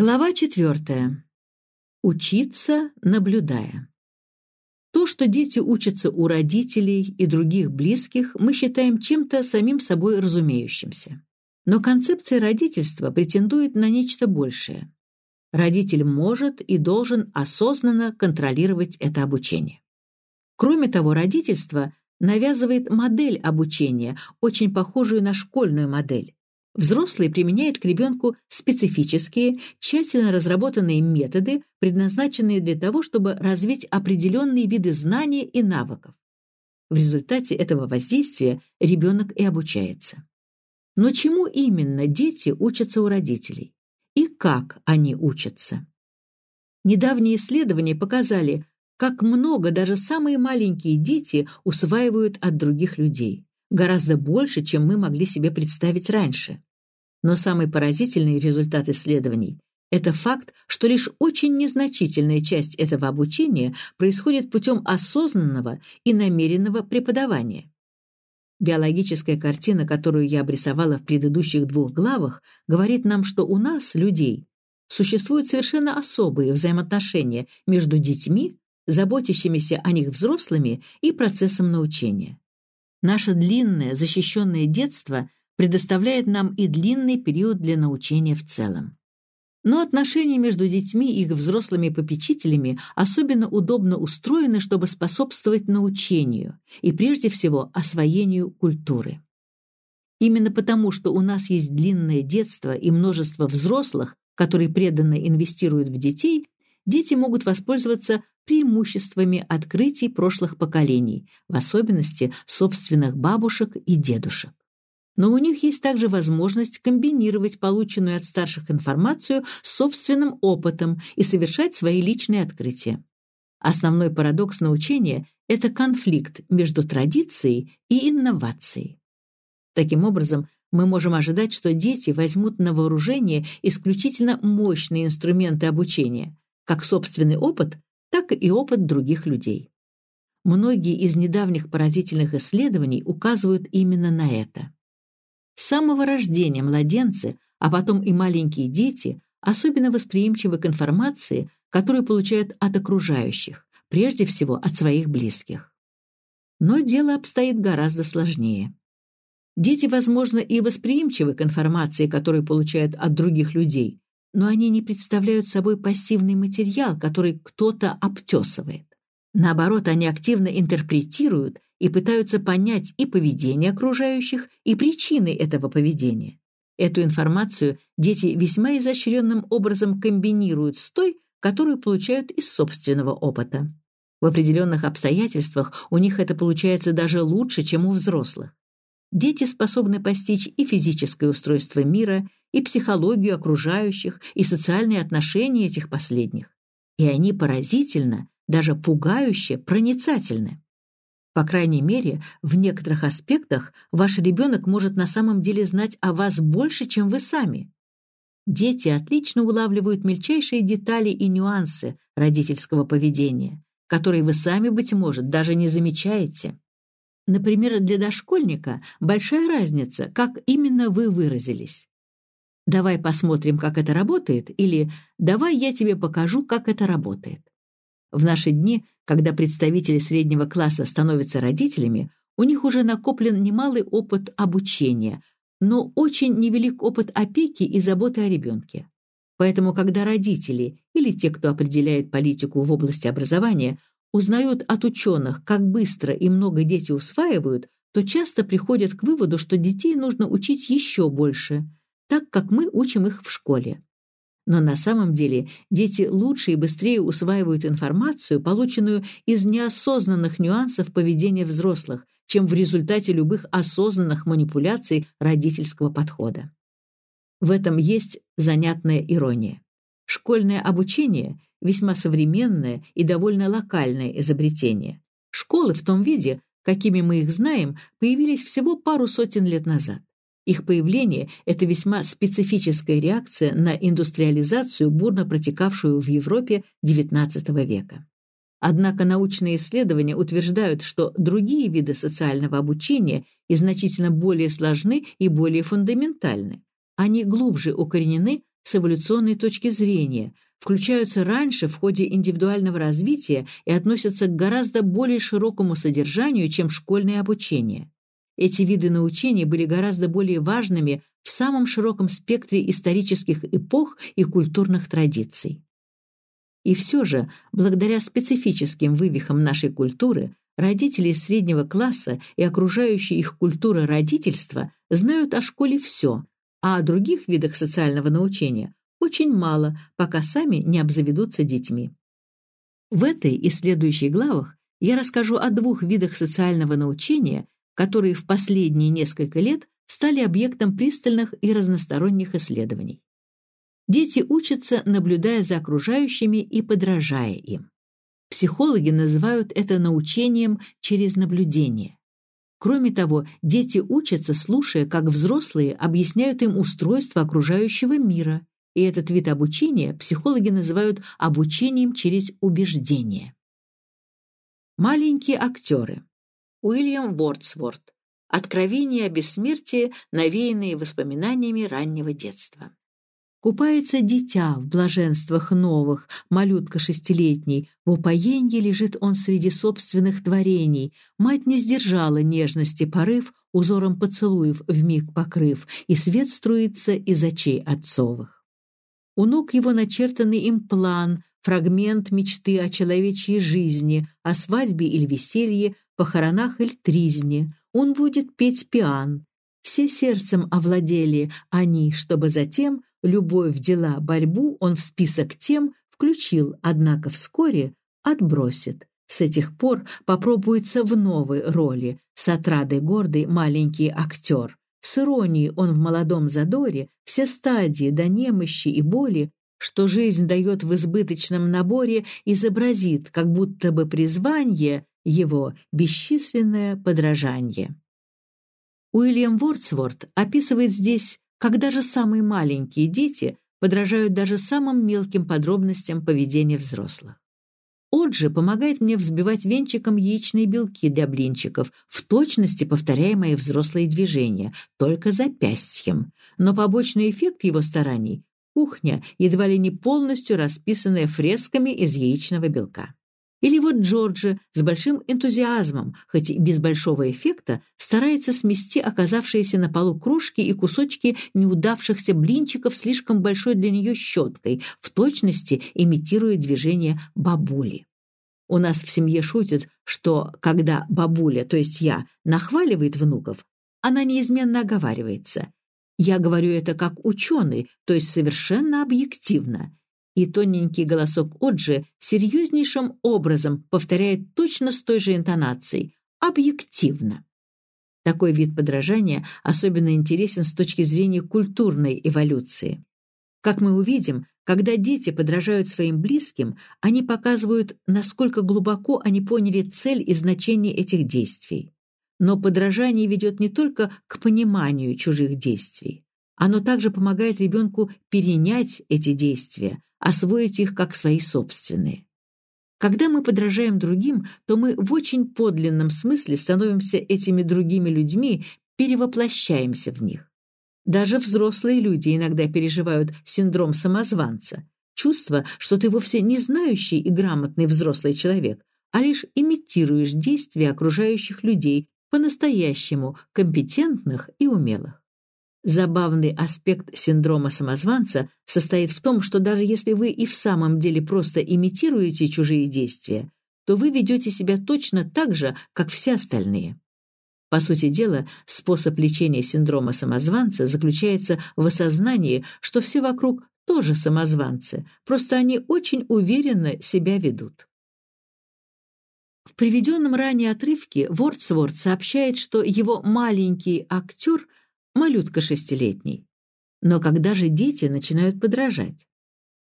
Глава четвертая. Учиться, наблюдая. То, что дети учатся у родителей и других близких, мы считаем чем-то самим собой разумеющимся. Но концепция родительства претендует на нечто большее. Родитель может и должен осознанно контролировать это обучение. Кроме того, родительство навязывает модель обучения, очень похожую на школьную модель. Взрослый применяет к ребенку специфические, тщательно разработанные методы, предназначенные для того, чтобы развить определенные виды знаний и навыков. В результате этого воздействия ребенок и обучается. Но чему именно дети учатся у родителей? И как они учатся? Недавние исследования показали, как много даже самые маленькие дети усваивают от других людей гораздо больше, чем мы могли себе представить раньше. Но самый поразительный результат исследований – это факт, что лишь очень незначительная часть этого обучения происходит путем осознанного и намеренного преподавания. Биологическая картина, которую я обрисовала в предыдущих двух главах, говорит нам, что у нас, людей, существуют совершенно особые взаимоотношения между детьми, заботящимися о них взрослыми, и процессом научения. Наше длинное, защищенное детство предоставляет нам и длинный период для научения в целом. Но отношения между детьми и их взрослыми попечителями особенно удобно устроены, чтобы способствовать научению и, прежде всего, освоению культуры. Именно потому, что у нас есть длинное детство и множество взрослых, которые преданно инвестируют в детей, дети могут воспользоваться преимуществами открытий прошлых поколений, в особенности собственных бабушек и дедушек. Но у них есть также возможность комбинировать полученную от старших информацию с собственным опытом и совершать свои личные открытия. Основной парадокс научения – это конфликт между традицией и инновацией. Таким образом, мы можем ожидать, что дети возьмут на вооружение исключительно мощные инструменты обучения, как собственный опыт, так и опыт других людей. Многие из недавних поразительных исследований указывают именно на это. С самого рождения младенцы, а потом и маленькие дети, особенно восприимчивы к информации, которую получают от окружающих, прежде всего от своих близких. Но дело обстоит гораздо сложнее. Дети, возможно, и восприимчивы к информации, которую получают от других людей, но они не представляют собой пассивный материал, который кто-то обтесывает. Наоборот, они активно интерпретируют и пытаются понять и поведение окружающих, и причины этого поведения. Эту информацию дети весьма изощренным образом комбинируют с той, которую получают из собственного опыта. В определенных обстоятельствах у них это получается даже лучше, чем у взрослых. Дети способны постичь и физическое устройство мира, и психологию окружающих, и социальные отношения этих последних. И они поразительно, даже пугающе проницательны. По крайней мере, в некоторых аспектах ваш ребенок может на самом деле знать о вас больше, чем вы сами. Дети отлично улавливают мельчайшие детали и нюансы родительского поведения, которые вы сами, быть может, даже не замечаете. Например, для дошкольника большая разница, как именно вы выразились. «Давай посмотрим, как это работает» или «давай я тебе покажу, как это работает». В наши дни, когда представители среднего класса становятся родителями, у них уже накоплен немалый опыт обучения, но очень невелик опыт опеки и заботы о ребенке. Поэтому, когда родители или те, кто определяет политику в области образования, узнают от ученых, как быстро и много дети усваивают, то часто приходят к выводу, что детей нужно учить еще больше, так как мы учим их в школе. Но на самом деле дети лучше и быстрее усваивают информацию, полученную из неосознанных нюансов поведения взрослых, чем в результате любых осознанных манипуляций родительского подхода. В этом есть занятная ирония. Школьное обучение – весьма современное и довольно локальное изобретение. Школы в том виде, какими мы их знаем, появились всего пару сотен лет назад. Их появление – это весьма специфическая реакция на индустриализацию, бурно протекавшую в Европе XIX века. Однако научные исследования утверждают, что другие виды социального обучения и значительно более сложны и более фундаментальны. Они глубже укоренены с эволюционной точки зрения, включаются раньше в ходе индивидуального развития и относятся к гораздо более широкому содержанию, чем школьное обучение. Эти виды научения были гораздо более важными в самом широком спектре исторических эпох и культурных традиций. И все же, благодаря специфическим вывихам нашей культуры, родители среднего класса и окружающая их культура родительства знают о школе все, а о других видах социального научения очень мало, пока сами не обзаведутся детьми. В этой и следующих главах я расскажу о двух видах социального научения, которые в последние несколько лет стали объектом пристальных и разносторонних исследований. Дети учатся, наблюдая за окружающими и подражая им. Психологи называют это научением через наблюдение. Кроме того, дети учатся, слушая, как взрослые объясняют им устройство окружающего мира, и этот вид обучения психологи называют обучением через убеждение. Маленькие актеры. Уильям Вордсворт. Откровения о бессмертии, навеянные воспоминаниями раннего детства. Купается дитя в блаженствах новых, малютка шестилетний, в упоенье лежит он среди собственных творений. Мать не сдержала нежности порыв, узором поцелуев вмиг покрыв, и свет струится из очей отцовых. У ног его начертанный им план, фрагмент мечты о человечьей жизни, о свадьбе или веселье, похоронах или тризне. Он будет петь пиан. Все сердцем овладели они, чтобы затем любовь, дела, борьбу он в список тем включил, однако вскоре отбросит. С этих пор попробуется в новой роли, с отрадой гордый маленький актер. С иронией он в молодом задоре все стадии до немощи и боли, что жизнь дает в избыточном наборе, изобразит, как будто бы призвание его бесчисленное подражание. Уильям Вордсворт описывает здесь как даже самые маленькие дети подражают даже самым мелким подробностям поведения взрослых. Оджи помогает мне взбивать венчиком яичные белки для блинчиков, в точности повторяя мои взрослые движения, только запястьем. Но побочный эффект его стараний — кухня, едва ли не полностью расписанная фресками из яичного белка. Или вот Джорджи с большим энтузиазмом, хоть и без большого эффекта, старается смести оказавшиеся на полу кружки и кусочки неудавшихся блинчиков слишком большой для нее щеткой, в точности имитируя движение бабули. У нас в семье шутят, что когда бабуля, то есть я, нахваливает внуков, она неизменно оговаривается. Я говорю это как ученый, то есть совершенно объективно и тоненький голосок Оджи серьезнейшим образом повторяет точно с той же интонацией «объективно». Такой вид подражания особенно интересен с точки зрения культурной эволюции. Как мы увидим, когда дети подражают своим близким, они показывают, насколько глубоко они поняли цель и значение этих действий. Но подражание ведет не только к пониманию чужих действий. Оно также помогает ребенку перенять эти действия, освоить их как свои собственные. Когда мы подражаем другим, то мы в очень подлинном смысле становимся этими другими людьми, перевоплощаемся в них. Даже взрослые люди иногда переживают синдром самозванца, чувство, что ты вовсе не знающий и грамотный взрослый человек, а лишь имитируешь действия окружающих людей, по-настоящему компетентных и умелых. Забавный аспект синдрома самозванца состоит в том, что даже если вы и в самом деле просто имитируете чужие действия, то вы ведете себя точно так же, как все остальные. По сути дела, способ лечения синдрома самозванца заключается в осознании, что все вокруг тоже самозванцы, просто они очень уверенно себя ведут. В приведенном ранее отрывке Вордсворт сообщает, что его маленький актер – малютка шестилетний. Но когда же дети начинают подражать?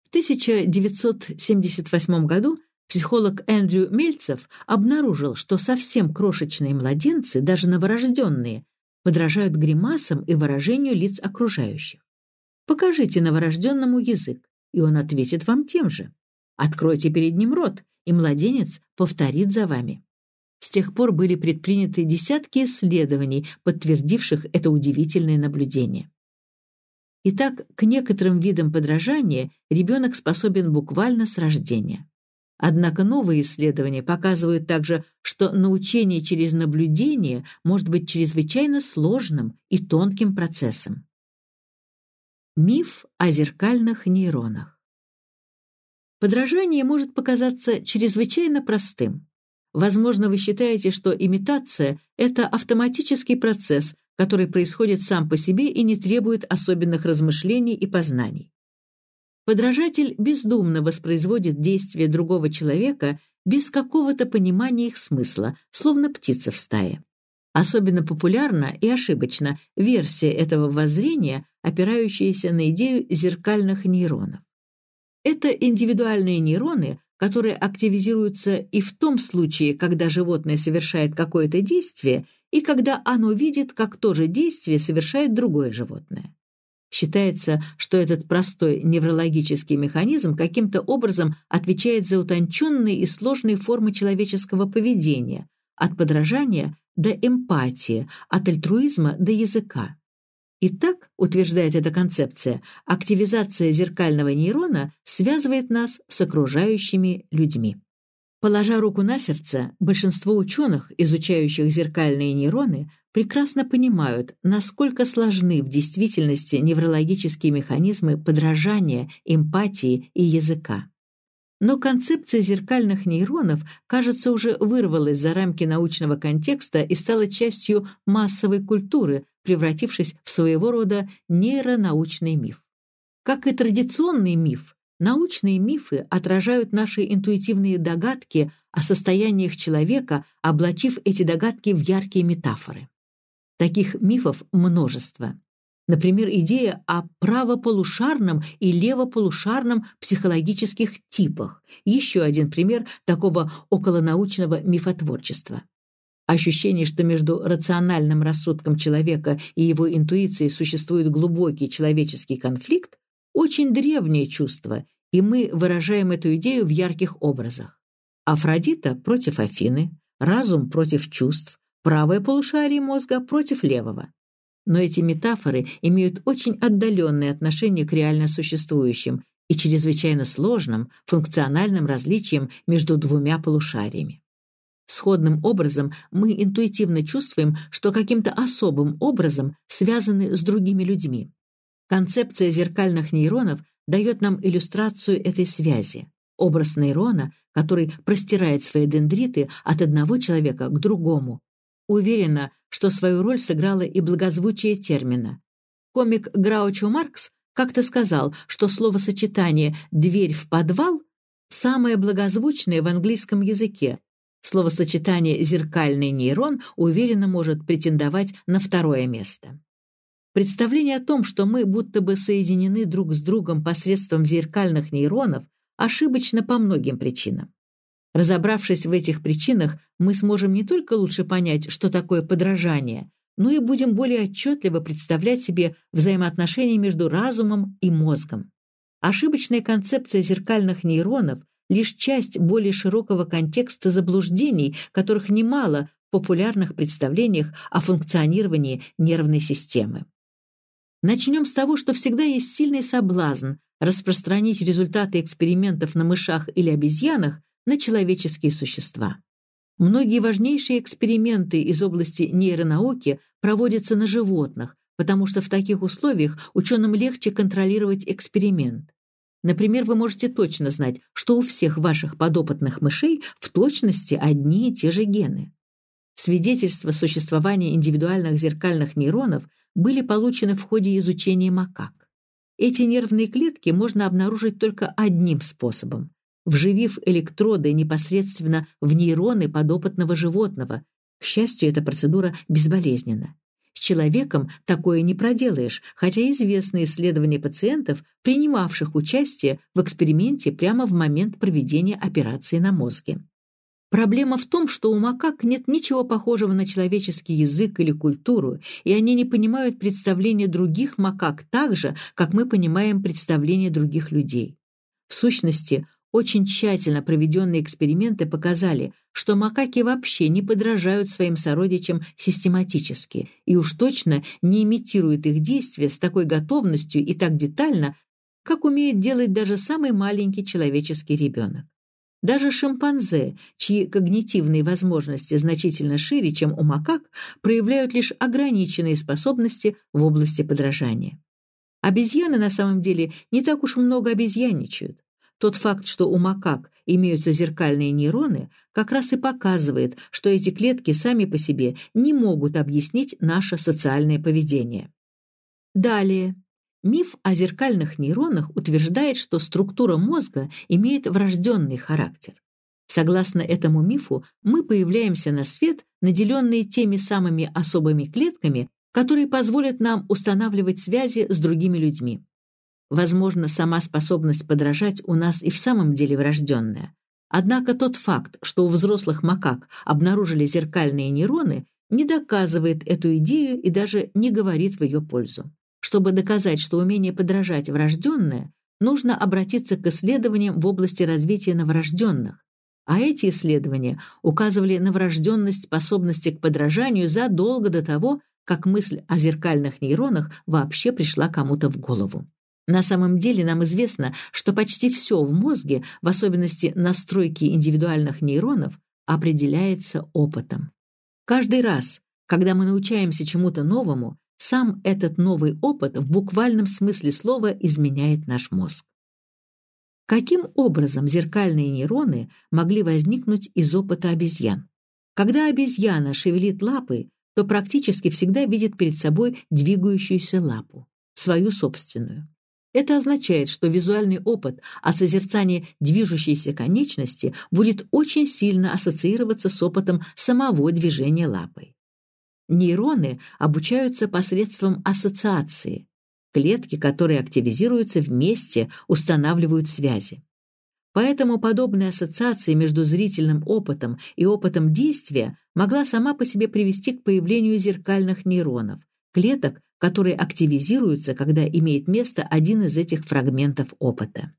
В 1978 году психолог Эндрю Мельцев обнаружил, что совсем крошечные младенцы, даже новорожденные, подражают гримасам и выражению лиц окружающих. Покажите новорожденному язык, и он ответит вам тем же. Откройте перед ним рот, и младенец повторит за вами. С тех пор были предприняты десятки исследований, подтвердивших это удивительное наблюдение. Итак, к некоторым видам подражания ребенок способен буквально с рождения. Однако новые исследования показывают также, что научение через наблюдение может быть чрезвычайно сложным и тонким процессом. Миф о зеркальных нейронах. Подражание может показаться чрезвычайно простым. Возможно, вы считаете, что имитация — это автоматический процесс, который происходит сам по себе и не требует особенных размышлений и познаний. Подражатель бездумно воспроизводит действия другого человека без какого-то понимания их смысла, словно птица в стае. Особенно популярна и ошибочна версия этого воззрения, опирающаяся на идею зеркальных нейронов. Это индивидуальные нейроны, которые активизируются и в том случае, когда животное совершает какое-то действие, и когда оно видит, как то же действие совершает другое животное. Считается, что этот простой неврологический механизм каким-то образом отвечает за утонченные и сложные формы человеческого поведения, от подражания до эмпатии, от альтруизма до языка. Итак, утверждает эта концепция, активизация зеркального нейрона связывает нас с окружающими людьми. Положа руку на сердце, большинство ученых, изучающих зеркальные нейроны, прекрасно понимают, насколько сложны в действительности неврологические механизмы подражания, эмпатии и языка. Но концепция зеркальных нейронов, кажется, уже вырвалась за рамки научного контекста и стала частью массовой культуры, превратившись в своего рода нейронаучный миф. Как и традиционный миф, научные мифы отражают наши интуитивные догадки о состояниях человека, облачив эти догадки в яркие метафоры. Таких мифов множество. Например, идея о правополушарном и левополушарном психологических типах. Еще один пример такого околонаучного мифотворчества. Ощущение, что между рациональным рассудком человека и его интуицией существует глубокий человеческий конфликт, очень древнее чувство, и мы выражаем эту идею в ярких образах. Афродита против Афины, разум против чувств, правое полушарие мозга против левого. Но эти метафоры имеют очень отдаленные отношения к реально существующим и чрезвычайно сложным функциональным различиям между двумя полушариями. Сходным образом мы интуитивно чувствуем, что каким-то особым образом связаны с другими людьми. Концепция зеркальных нейронов дает нам иллюстрацию этой связи. Образ нейрона, который простирает свои дендриты от одного человека к другому. Уверена, что свою роль сыграло и благозвучие термина. Комик Граучо Маркс как-то сказал, что словосочетание «дверь в подвал» самое благозвучное в английском языке, Словосочетание «зеркальный нейрон» уверенно может претендовать на второе место. Представление о том, что мы будто бы соединены друг с другом посредством зеркальных нейронов, ошибочно по многим причинам. Разобравшись в этих причинах, мы сможем не только лучше понять, что такое подражание, но и будем более отчетливо представлять себе взаимоотношения между разумом и мозгом. Ошибочная концепция зеркальных нейронов лишь часть более широкого контекста заблуждений, которых немало в популярных представлениях о функционировании нервной системы. Начнем с того, что всегда есть сильный соблазн распространить результаты экспериментов на мышах или обезьянах на человеческие существа. Многие важнейшие эксперименты из области нейронауки проводятся на животных, потому что в таких условиях ученым легче контролировать эксперимент. Например, вы можете точно знать, что у всех ваших подопытных мышей в точности одни и те же гены. Свидетельства существования индивидуальных зеркальных нейронов были получены в ходе изучения макак. Эти нервные клетки можно обнаружить только одним способом – вживив электроды непосредственно в нейроны подопытного животного. К счастью, эта процедура безболезненна. Человеком такое не проделаешь, хотя известны исследования пациентов, принимавших участие в эксперименте прямо в момент проведения операции на мозге. Проблема в том, что у макак нет ничего похожего на человеческий язык или культуру, и они не понимают представления других макак так же, как мы понимаем представления других людей. В сущности, Очень тщательно проведенные эксперименты показали, что макаки вообще не подражают своим сородичам систематически и уж точно не имитируют их действия с такой готовностью и так детально, как умеет делать даже самый маленький человеческий ребенок. Даже шимпанзе, чьи когнитивные возможности значительно шире, чем у макак, проявляют лишь ограниченные способности в области подражания. Обезьяны на самом деле не так уж много обезьянничают. Тот факт, что у макак имеются зеркальные нейроны, как раз и показывает, что эти клетки сами по себе не могут объяснить наше социальное поведение. Далее. Миф о зеркальных нейронах утверждает, что структура мозга имеет врожденный характер. Согласно этому мифу, мы появляемся на свет, наделенные теми самыми особыми клетками, которые позволят нам устанавливать связи с другими людьми. Возможно, сама способность подражать у нас и в самом деле врожденная. Однако тот факт, что у взрослых макак обнаружили зеркальные нейроны, не доказывает эту идею и даже не говорит в ее пользу. Чтобы доказать, что умение подражать врожденное, нужно обратиться к исследованиям в области развития новорожденных, а эти исследования указывали на врожденность способности к подражанию задолго до того, как мысль о зеркальных нейронах вообще пришла кому-то в голову. На самом деле нам известно, что почти все в мозге, в особенности настройки индивидуальных нейронов, определяется опытом. Каждый раз, когда мы научаемся чему-то новому, сам этот новый опыт в буквальном смысле слова изменяет наш мозг. Каким образом зеркальные нейроны могли возникнуть из опыта обезьян? Когда обезьяна шевелит лапой, то практически всегда видит перед собой двигающуюся лапу, свою собственную. Это означает, что визуальный опыт от созерцания движущейся конечности будет очень сильно ассоциироваться с опытом самого движения лапой. Нейроны обучаются посредством ассоциации. Клетки, которые активизируются вместе, устанавливают связи. Поэтому подобная ассоциация между зрительным опытом и опытом действия могла сама по себе привести к появлению зеркальных нейронов, клеток, которые активизируются, когда имеет место один из этих фрагментов опыта.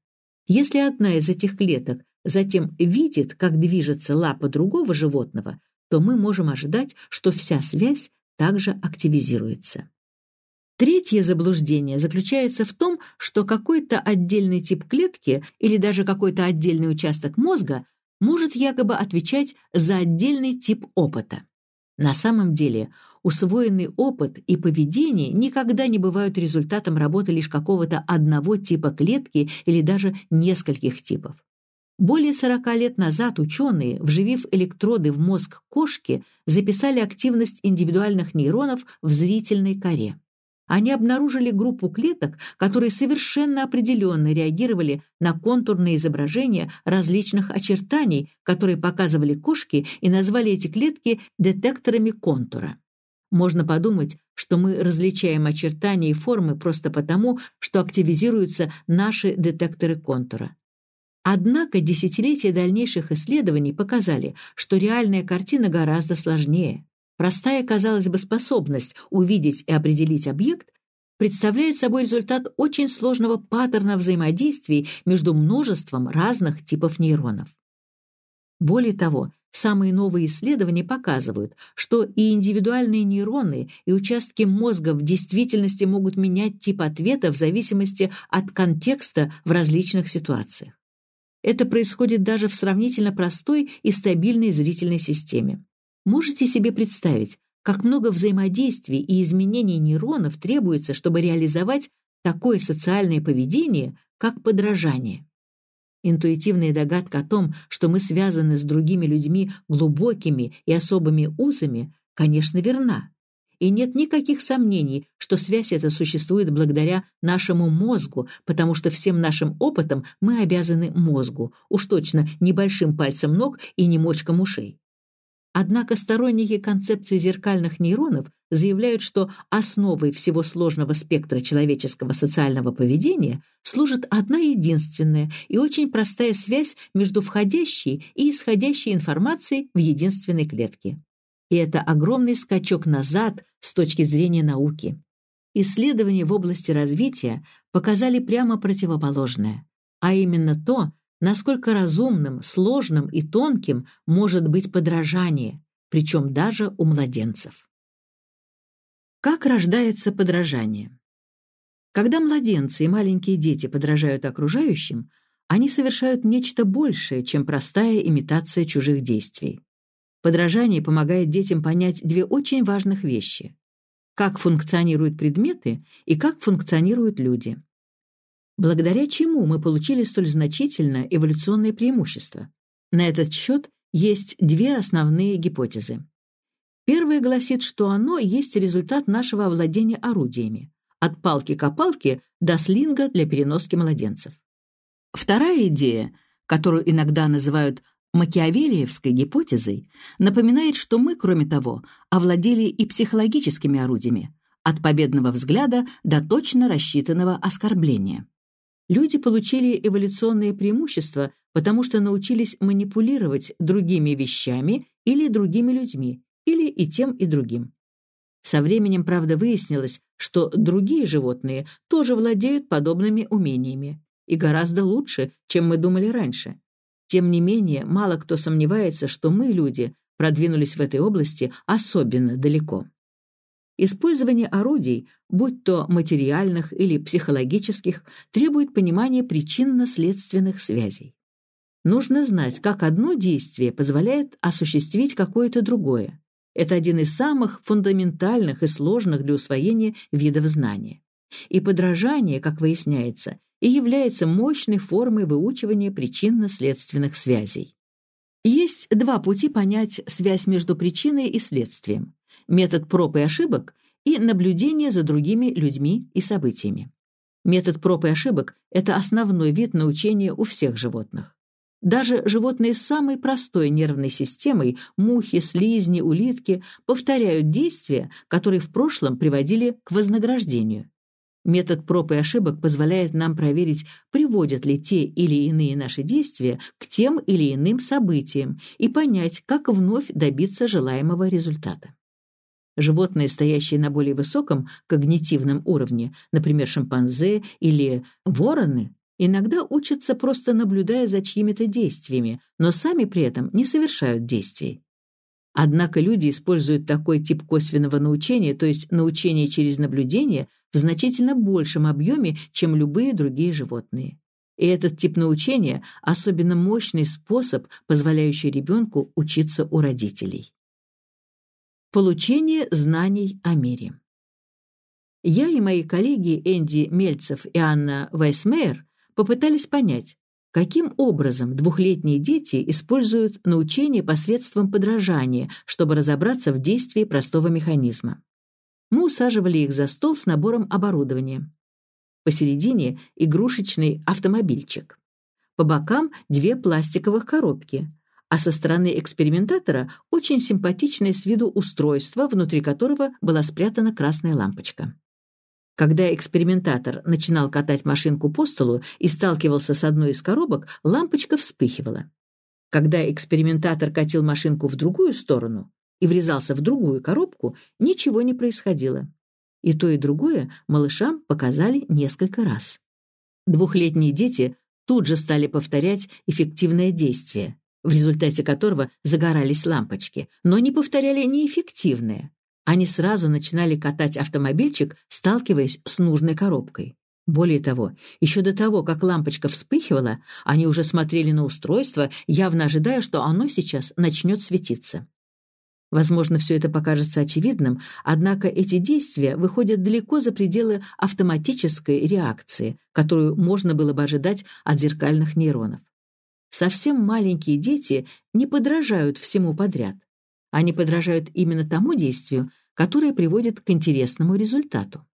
Если одна из этих клеток затем видит, как движется лапа другого животного, то мы можем ожидать, что вся связь также активизируется. Третье заблуждение заключается в том, что какой-то отдельный тип клетки или даже какой-то отдельный участок мозга может якобы отвечать за отдельный тип опыта. На самом деле усвоенный опыт и поведение никогда не бывают результатом работы лишь какого-то одного типа клетки или даже нескольких типов. Более 40 лет назад ученые, вживив электроды в мозг кошки, записали активность индивидуальных нейронов в зрительной коре. Они обнаружили группу клеток, которые совершенно определенно реагировали на контурные изображения различных очертаний, которые показывали кошки, и назвали эти клетки детекторами контура. Можно подумать, что мы различаем очертания и формы просто потому, что активизируются наши детекторы контура. Однако десятилетия дальнейших исследований показали, что реальная картина гораздо сложнее. Простая, казалось бы, способность увидеть и определить объект представляет собой результат очень сложного паттерна взаимодействий между множеством разных типов нейронов. Более того, Самые новые исследования показывают, что и индивидуальные нейроны, и участки мозга в действительности могут менять тип ответа в зависимости от контекста в различных ситуациях. Это происходит даже в сравнительно простой и стабильной зрительной системе. Можете себе представить, как много взаимодействий и изменений нейронов требуется, чтобы реализовать такое социальное поведение, как подражание. Интуитивная догадка о том, что мы связаны с другими людьми глубокими и особыми узами, конечно, верна. И нет никаких сомнений, что связь эта существует благодаря нашему мозгу, потому что всем нашим опытом мы обязаны мозгу, уж точно небольшим пальцем ног и не мочкам ушей. Однако сторонники концепции зеркальных нейронов заявляют, что основой всего сложного спектра человеческого социального поведения служит одна единственная и очень простая связь между входящей и исходящей информацией в единственной клетке. И это огромный скачок назад с точки зрения науки. Исследования в области развития показали прямо противоположное, а именно то, насколько разумным, сложным и тонким может быть подражание, причем даже у младенцев. Как рождается подражание? Когда младенцы и маленькие дети подражают окружающим, они совершают нечто большее, чем простая имитация чужих действий. Подражание помогает детям понять две очень важных вещи. Как функционируют предметы и как функционируют люди. Благодаря чему мы получили столь значительное эволюционное преимущество? На этот счет есть две основные гипотезы. Первая гласит, что оно есть результат нашего овладения орудиями, от палки-копалки до слинга для переноски младенцев. Вторая идея, которую иногда называют Макиавелиевской гипотезой, напоминает, что мы, кроме того, овладели и психологическими орудиями, от победного взгляда до точно рассчитанного оскорбления. Люди получили эволюционные преимущества, потому что научились манипулировать другими вещами или другими людьми, или и тем, и другим. Со временем, правда, выяснилось, что другие животные тоже владеют подобными умениями, и гораздо лучше, чем мы думали раньше. Тем не менее, мало кто сомневается, что мы, люди, продвинулись в этой области особенно далеко. Использование орудий, будь то материальных или психологических, требует понимания причинно-следственных связей. Нужно знать, как одно действие позволяет осуществить какое-то другое. Это один из самых фундаментальных и сложных для усвоения видов знания. И подражание, как выясняется, и является мощной формой выучивания причинно-следственных связей. Есть два пути понять связь между причиной и следствием – метод проб и ошибок и наблюдение за другими людьми и событиями. Метод проб и ошибок – это основной вид научения у всех животных. Даже животные с самой простой нервной системой – мухи, слизни, улитки – повторяют действия, которые в прошлом приводили к вознаграждению. Метод проб и ошибок позволяет нам проверить, приводят ли те или иные наши действия к тем или иным событиям и понять, как вновь добиться желаемого результата. Животные, стоящие на более высоком когнитивном уровне, например, шимпанзе или вороны, иногда учатся просто наблюдая за чьими-то действиями, но сами при этом не совершают действий. Однако люди используют такой тип косвенного научения, то есть научение через наблюдение, в значительно большем объеме, чем любые другие животные. И этот тип научения – особенно мощный способ, позволяющий ребенку учиться у родителей. Получение знаний о мире. Я и мои коллеги Энди Мельцев и Анна Вайсмейер попытались понять, Каким образом двухлетние дети используют научение посредством подражания, чтобы разобраться в действии простого механизма? Мы усаживали их за стол с набором оборудования. Посередине — игрушечный автомобильчик. По бокам — две пластиковых коробки, а со стороны экспериментатора очень симпатичное с виду устройство, внутри которого была спрятана красная лампочка. Когда экспериментатор начинал катать машинку по столу и сталкивался с одной из коробок, лампочка вспыхивала. Когда экспериментатор катил машинку в другую сторону и врезался в другую коробку, ничего не происходило. И то, и другое малышам показали несколько раз. Двухлетние дети тут же стали повторять эффективное действие, в результате которого загорались лампочки, но не повторяли неэффективное, они сразу начинали катать автомобильчик, сталкиваясь с нужной коробкой. Более того, еще до того, как лампочка вспыхивала, они уже смотрели на устройство, явно ожидая, что оно сейчас начнет светиться. Возможно, все это покажется очевидным, однако эти действия выходят далеко за пределы автоматической реакции, которую можно было бы ожидать от зеркальных нейронов. Совсем маленькие дети не подражают всему подряд. Они подражают именно тому действию, которое приводит к интересному результату.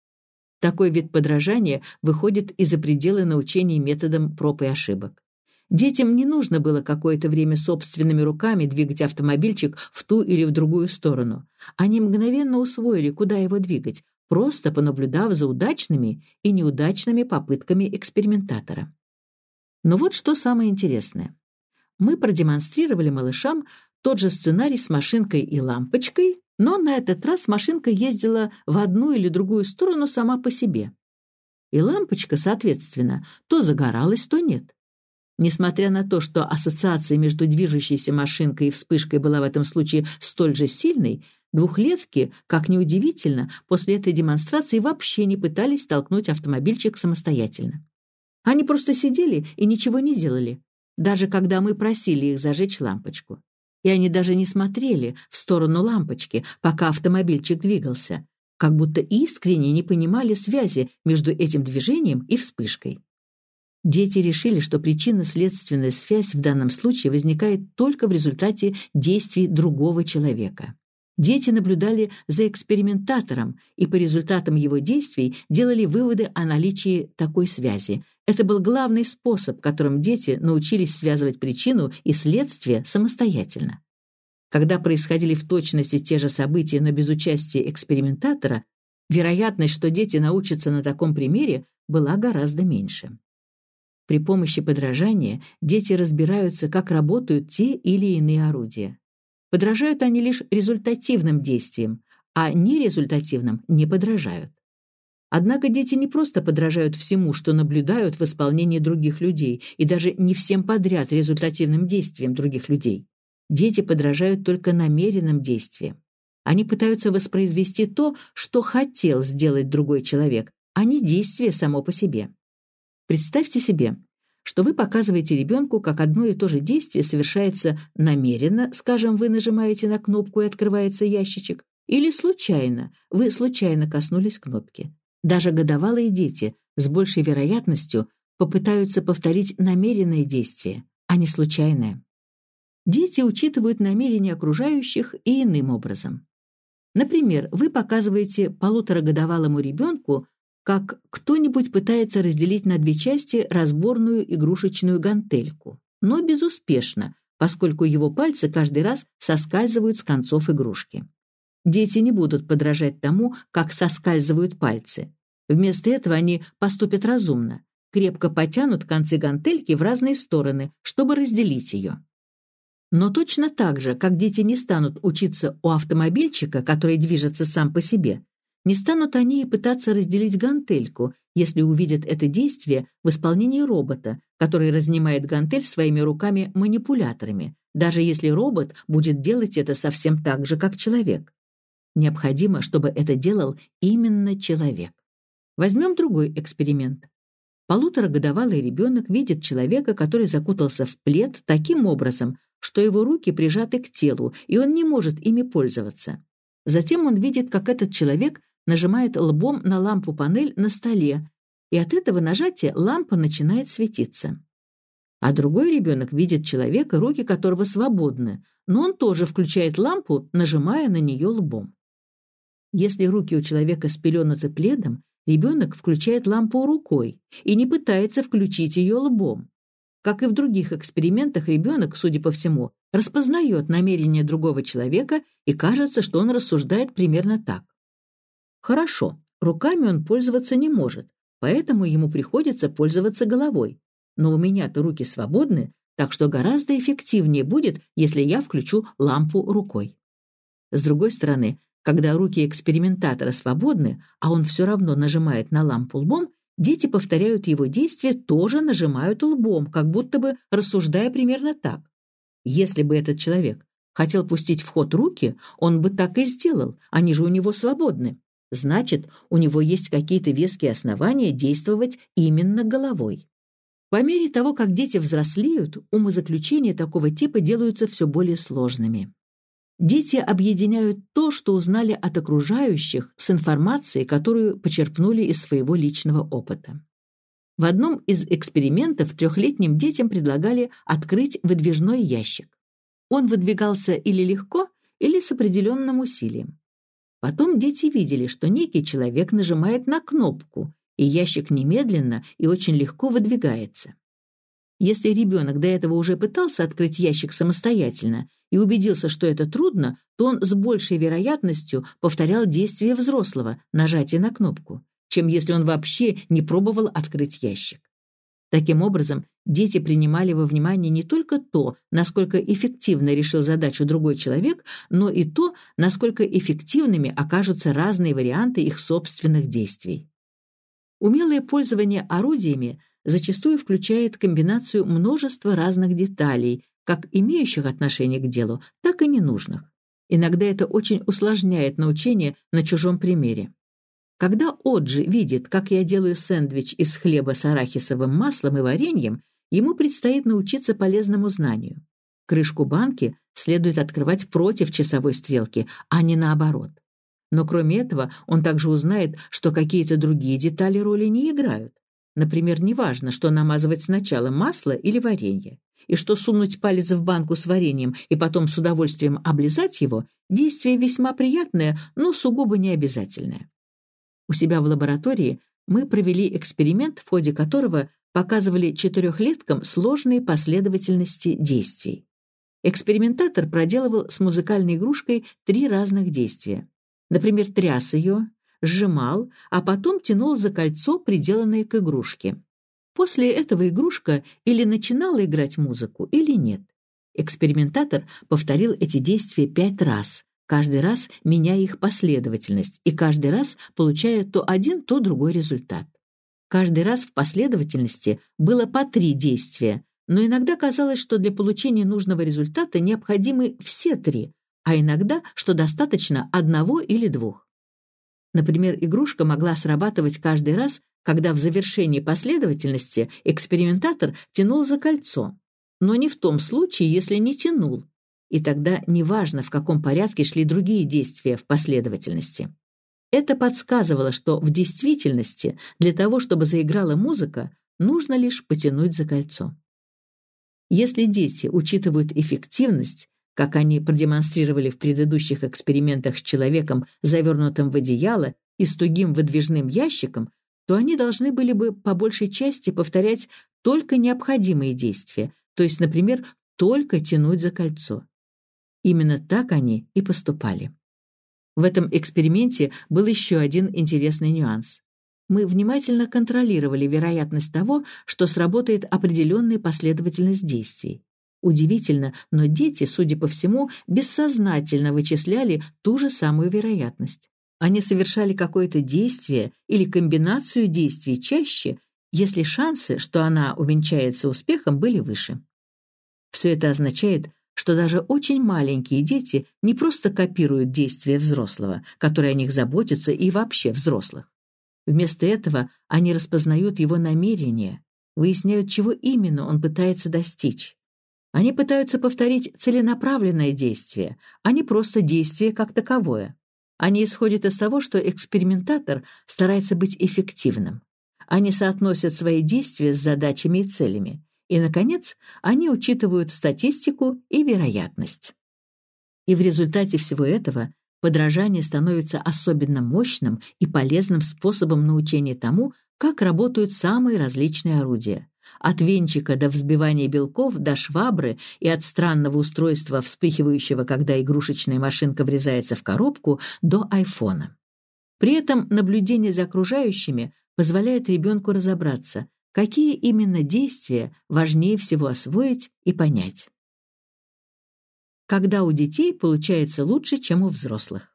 Такой вид подражания выходит из-за пределы научения методом проб и ошибок. Детям не нужно было какое-то время собственными руками двигать автомобильчик в ту или в другую сторону. Они мгновенно усвоили, куда его двигать, просто понаблюдав за удачными и неудачными попытками экспериментатора. Но вот что самое интересное. Мы продемонстрировали малышам тот же сценарий с машинкой и лампочкой, но на этот раз машинка ездила в одну или другую сторону сама по себе. И лампочка, соответственно, то загоралась, то нет. Несмотря на то, что ассоциация между движущейся машинкой и вспышкой была в этом случае столь же сильной, двухлетки, как ни удивительно, после этой демонстрации вообще не пытались толкнуть автомобильчик самостоятельно. Они просто сидели и ничего не делали, даже когда мы просили их зажечь лампочку. И они даже не смотрели в сторону лампочки, пока автомобильчик двигался, как будто искренне не понимали связи между этим движением и вспышкой. Дети решили, что причинно-следственная связь в данном случае возникает только в результате действий другого человека. Дети наблюдали за экспериментатором и по результатам его действий делали выводы о наличии такой связи. Это был главный способ, которым дети научились связывать причину и следствие самостоятельно. Когда происходили в точности те же события, но без участия экспериментатора, вероятность, что дети научатся на таком примере, была гораздо меньше. При помощи подражания дети разбираются, как работают те или иные орудия. Подражают они лишь результативным действиям, а нерезультативным не подражают. Однако дети не просто подражают всему, что наблюдают в исполнении других людей, и даже не всем подряд результативным действиям других людей. Дети подражают только намеренным действиям. Они пытаются воспроизвести то, что хотел сделать другой человек, а не действие само по себе. Представьте себе, что вы показываете ребенку, как одно и то же действие совершается намеренно, скажем, вы нажимаете на кнопку и открывается ящичек, или случайно, вы случайно коснулись кнопки. Даже годовалые дети с большей вероятностью попытаются повторить намеренное действие, а не случайное. Дети учитывают намерения окружающих и иным образом. Например, вы показываете полуторагодовалому ребенку, как кто-нибудь пытается разделить на две части разборную игрушечную гантельку, но безуспешно, поскольку его пальцы каждый раз соскальзывают с концов игрушки. Дети не будут подражать тому, как соскальзывают пальцы. Вместо этого они поступят разумно, крепко потянут концы гантельки в разные стороны, чтобы разделить ее. Но точно так же, как дети не станут учиться у автомобильчика, который движется сам по себе, не станут они и пытаться разделить гантельку, если увидят это действие в исполнении робота, который разнимает гантель своими руками-манипуляторами, даже если робот будет делать это совсем так же, как человек. Необходимо, чтобы это делал именно человек. Возьмем другой эксперимент. Полуторагодовалый ребенок видит человека, который закутался в плед таким образом, что его руки прижаты к телу, и он не может ими пользоваться. Затем он видит, как этот человек нажимает лбом на лампу-панель на столе, и от этого нажатия лампа начинает светиться. А другой ребенок видит человека, руки которого свободны, но он тоже включает лампу, нажимая на нее лбом. Если руки у человека спеленуты пледом, ребенок включает лампу рукой и не пытается включить ее лбом. Как и в других экспериментах, ребенок, судя по всему, распознает намерение другого человека и кажется, что он рассуждает примерно так. Хорошо, руками он пользоваться не может, поэтому ему приходится пользоваться головой. Но у меня-то руки свободны, так что гораздо эффективнее будет, если я включу лампу рукой. С другой стороны, когда руки экспериментатора свободны, а он все равно нажимает на лампу лбом, дети повторяют его действия, тоже нажимают лбом, как будто бы рассуждая примерно так. Если бы этот человек хотел пустить в ход руки, он бы так и сделал, они же у него свободны. Значит, у него есть какие-то веские основания действовать именно головой. По мере того, как дети взрослеют, умозаключения такого типа делаются все более сложными. Дети объединяют то, что узнали от окружающих, с информацией, которую почерпнули из своего личного опыта. В одном из экспериментов трехлетним детям предлагали открыть выдвижной ящик. Он выдвигался или легко, или с определенным усилием. Потом дети видели, что некий человек нажимает на кнопку, и ящик немедленно и очень легко выдвигается. Если ребенок до этого уже пытался открыть ящик самостоятельно и убедился, что это трудно, то он с большей вероятностью повторял действие взрослого, нажатие на кнопку, чем если он вообще не пробовал открыть ящик. Таким образом, дети принимали во внимание не только то, насколько эффективно решил задачу другой человек, но и то, насколько эффективными окажутся разные варианты их собственных действий. Умелое пользование орудиями зачастую включает комбинацию множества разных деталей, как имеющих отношение к делу, так и ненужных. Иногда это очень усложняет научение на чужом примере. Когда Оджи видит, как я делаю сэндвич из хлеба с арахисовым маслом и вареньем, ему предстоит научиться полезному знанию. Крышку банки следует открывать против часовой стрелки, а не наоборот. Но кроме этого, он также узнает, что какие-то другие детали роли не играют. Например, неважно, что намазывать сначала масло или варенье, и что сунуть палец в банку с вареньем и потом с удовольствием облизать его – действие весьма приятное, но сугубо необязательное. У себя в лаборатории мы провели эксперимент, в ходе которого показывали четырехлеткам сложные последовательности действий. Экспериментатор проделывал с музыкальной игрушкой три разных действия. Например, тряс ее, сжимал, а потом тянул за кольцо, приделанное к игрушке. После этого игрушка или начинала играть музыку, или нет. Экспериментатор повторил эти действия пять раз, каждый раз меняя их последовательность и каждый раз получая то один, то другой результат. Каждый раз в последовательности было по три действия, но иногда казалось, что для получения нужного результата необходимы все три, а иногда, что достаточно одного или двух. Например, игрушка могла срабатывать каждый раз, когда в завершении последовательности экспериментатор тянул за кольцо, но не в том случае, если не тянул, и тогда неважно, в каком порядке шли другие действия в последовательности. Это подсказывало, что в действительности для того, чтобы заиграла музыка, нужно лишь потянуть за кольцо. Если дети учитывают эффективность, как они продемонстрировали в предыдущих экспериментах с человеком, завернутым в одеяло и с тугим выдвижным ящиком, то они должны были бы по большей части повторять только необходимые действия, то есть, например, только тянуть за кольцо. Именно так они и поступали. В этом эксперименте был еще один интересный нюанс. Мы внимательно контролировали вероятность того, что сработает определенная последовательность действий. Удивительно, но дети, судя по всему, бессознательно вычисляли ту же самую вероятность. Они совершали какое-то действие или комбинацию действий чаще, если шансы, что она увенчается успехом, были выше. Все это означает, что даже очень маленькие дети не просто копируют действия взрослого, который о них заботится, и вообще взрослых. Вместо этого они распознают его намерения, выясняют, чего именно он пытается достичь. Они пытаются повторить целенаправленное действие, а не просто действие как таковое. Они исходят из того, что экспериментатор старается быть эффективным. Они соотносят свои действия с задачами и целями. И, наконец, они учитывают статистику и вероятность. И в результате всего этого подражание становится особенно мощным и полезным способом научения тому, как работают самые различные орудия. От венчика до взбивания белков, до швабры и от странного устройства, вспыхивающего, когда игрушечная машинка врезается в коробку, до айфона. При этом наблюдение за окружающими позволяет ребенку разобраться, какие именно действия важнее всего освоить и понять. Когда у детей получается лучше, чем у взрослых.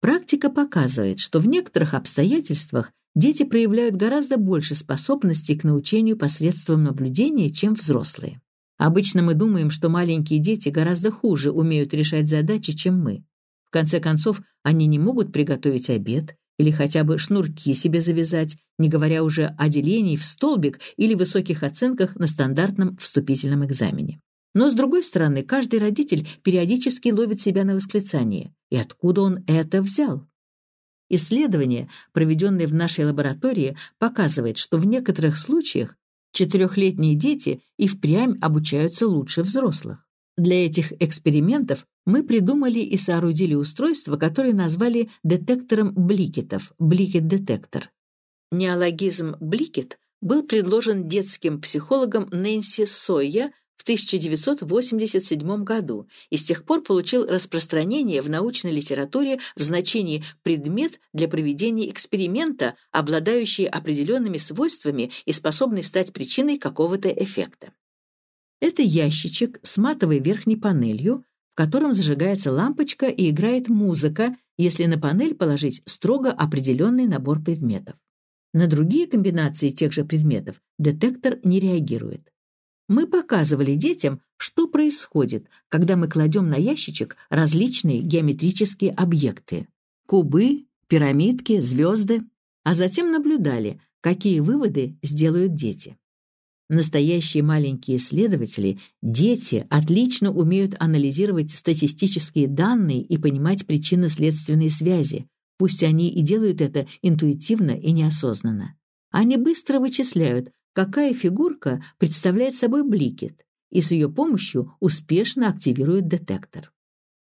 Практика показывает, что в некоторых обстоятельствах дети проявляют гораздо больше способностей к научению посредством наблюдения, чем взрослые. Обычно мы думаем, что маленькие дети гораздо хуже умеют решать задачи, чем мы. В конце концов, они не могут приготовить обед или хотя бы шнурки себе завязать, не говоря уже о делении в столбик или высоких оценках на стандартном вступительном экзамене. Но, с другой стороны, каждый родитель периодически ловит себя на восклицание. И откуда он это взял? Исследование, проведенное в нашей лаборатории, показывает, что в некоторых случаях четырехлетние дети и впрямь обучаются лучше взрослых. Для этих экспериментов мы придумали и соорудили устройство, которое назвали детектором бликетов, бликет-детектор. Неологизм «бликет» был предложен детским психологом Нэнси Сойя в 1987 году и с тех пор получил распространение в научной литературе в значении «предмет для проведения эксперимента, обладающий определенными свойствами и способный стать причиной какого-то эффекта». Это ящичек с матовой верхней панелью, в котором зажигается лампочка и играет музыка, если на панель положить строго определенный набор предметов. На другие комбинации тех же предметов детектор не реагирует. Мы показывали детям, что происходит, когда мы кладем на ящичек различные геометрические объекты – кубы, пирамидки, звезды, а затем наблюдали, какие выводы сделают дети. Настоящие маленькие исследователи, дети, отлично умеют анализировать статистические данные и понимать причинно-следственные связи, пусть они и делают это интуитивно и неосознанно. Они быстро вычисляют, какая фигурка представляет собой бликет, и с ее помощью успешно активируют детектор.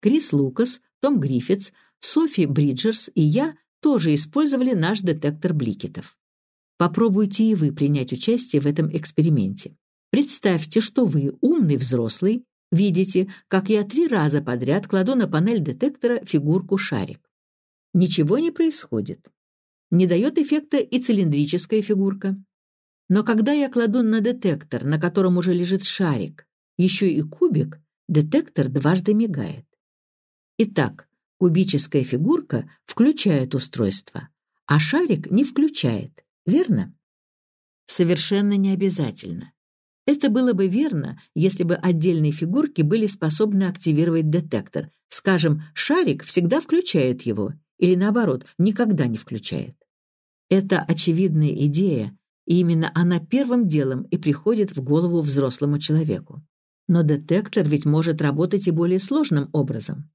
Крис Лукас, Том Гриффитс, Софи Бриджерс и я тоже использовали наш детектор бликетов. Попробуйте и вы принять участие в этом эксперименте. Представьте, что вы, умный взрослый, видите, как я три раза подряд кладу на панель детектора фигурку шарик. Ничего не происходит. Не дает эффекта и цилиндрическая фигурка. Но когда я кладу на детектор, на котором уже лежит шарик, еще и кубик, детектор дважды мигает. Итак, кубическая фигурка включает устройство, а шарик не включает верно? Совершенно не обязательно. Это было бы верно, если бы отдельные фигурки были способны активировать детектор. Скажем, шарик всегда включает его, или наоборот, никогда не включает. Это очевидная идея, и именно она первым делом и приходит в голову взрослому человеку. Но детектор ведь может работать и более сложным образом.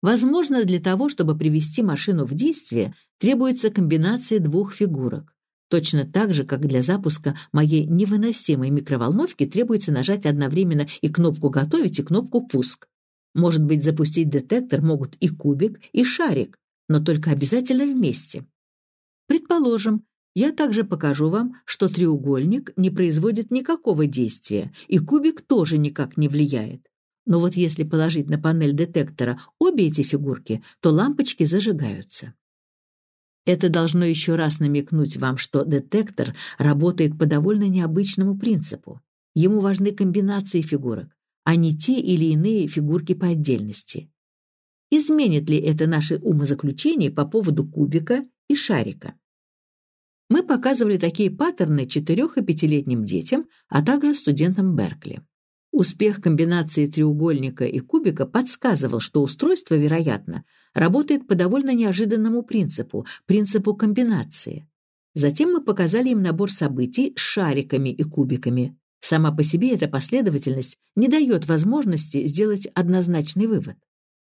Возможно, для того, чтобы привести машину в действие, требуется комбинация двух фигурок. Точно так же, как для запуска моей невыносимой микроволновки требуется нажать одновременно и кнопку «Готовить», и кнопку «Пуск». Может быть, запустить детектор могут и кубик, и шарик, но только обязательно вместе. Предположим, я также покажу вам, что треугольник не производит никакого действия, и кубик тоже никак не влияет. Но вот если положить на панель детектора обе эти фигурки, то лампочки зажигаются. Это должно еще раз намекнуть вам, что детектор работает по довольно необычному принципу. Ему важны комбинации фигурок, а не те или иные фигурки по отдельности. Изменит ли это наши умозаключения по поводу кубика и шарика? Мы показывали такие паттерны четырех- и пятилетним детям, а также студентам Беркли. Успех комбинации треугольника и кубика подсказывал, что устройство, вероятно, работает по довольно неожиданному принципу, принципу комбинации. Затем мы показали им набор событий с шариками и кубиками. Сама по себе эта последовательность не дает возможности сделать однозначный вывод.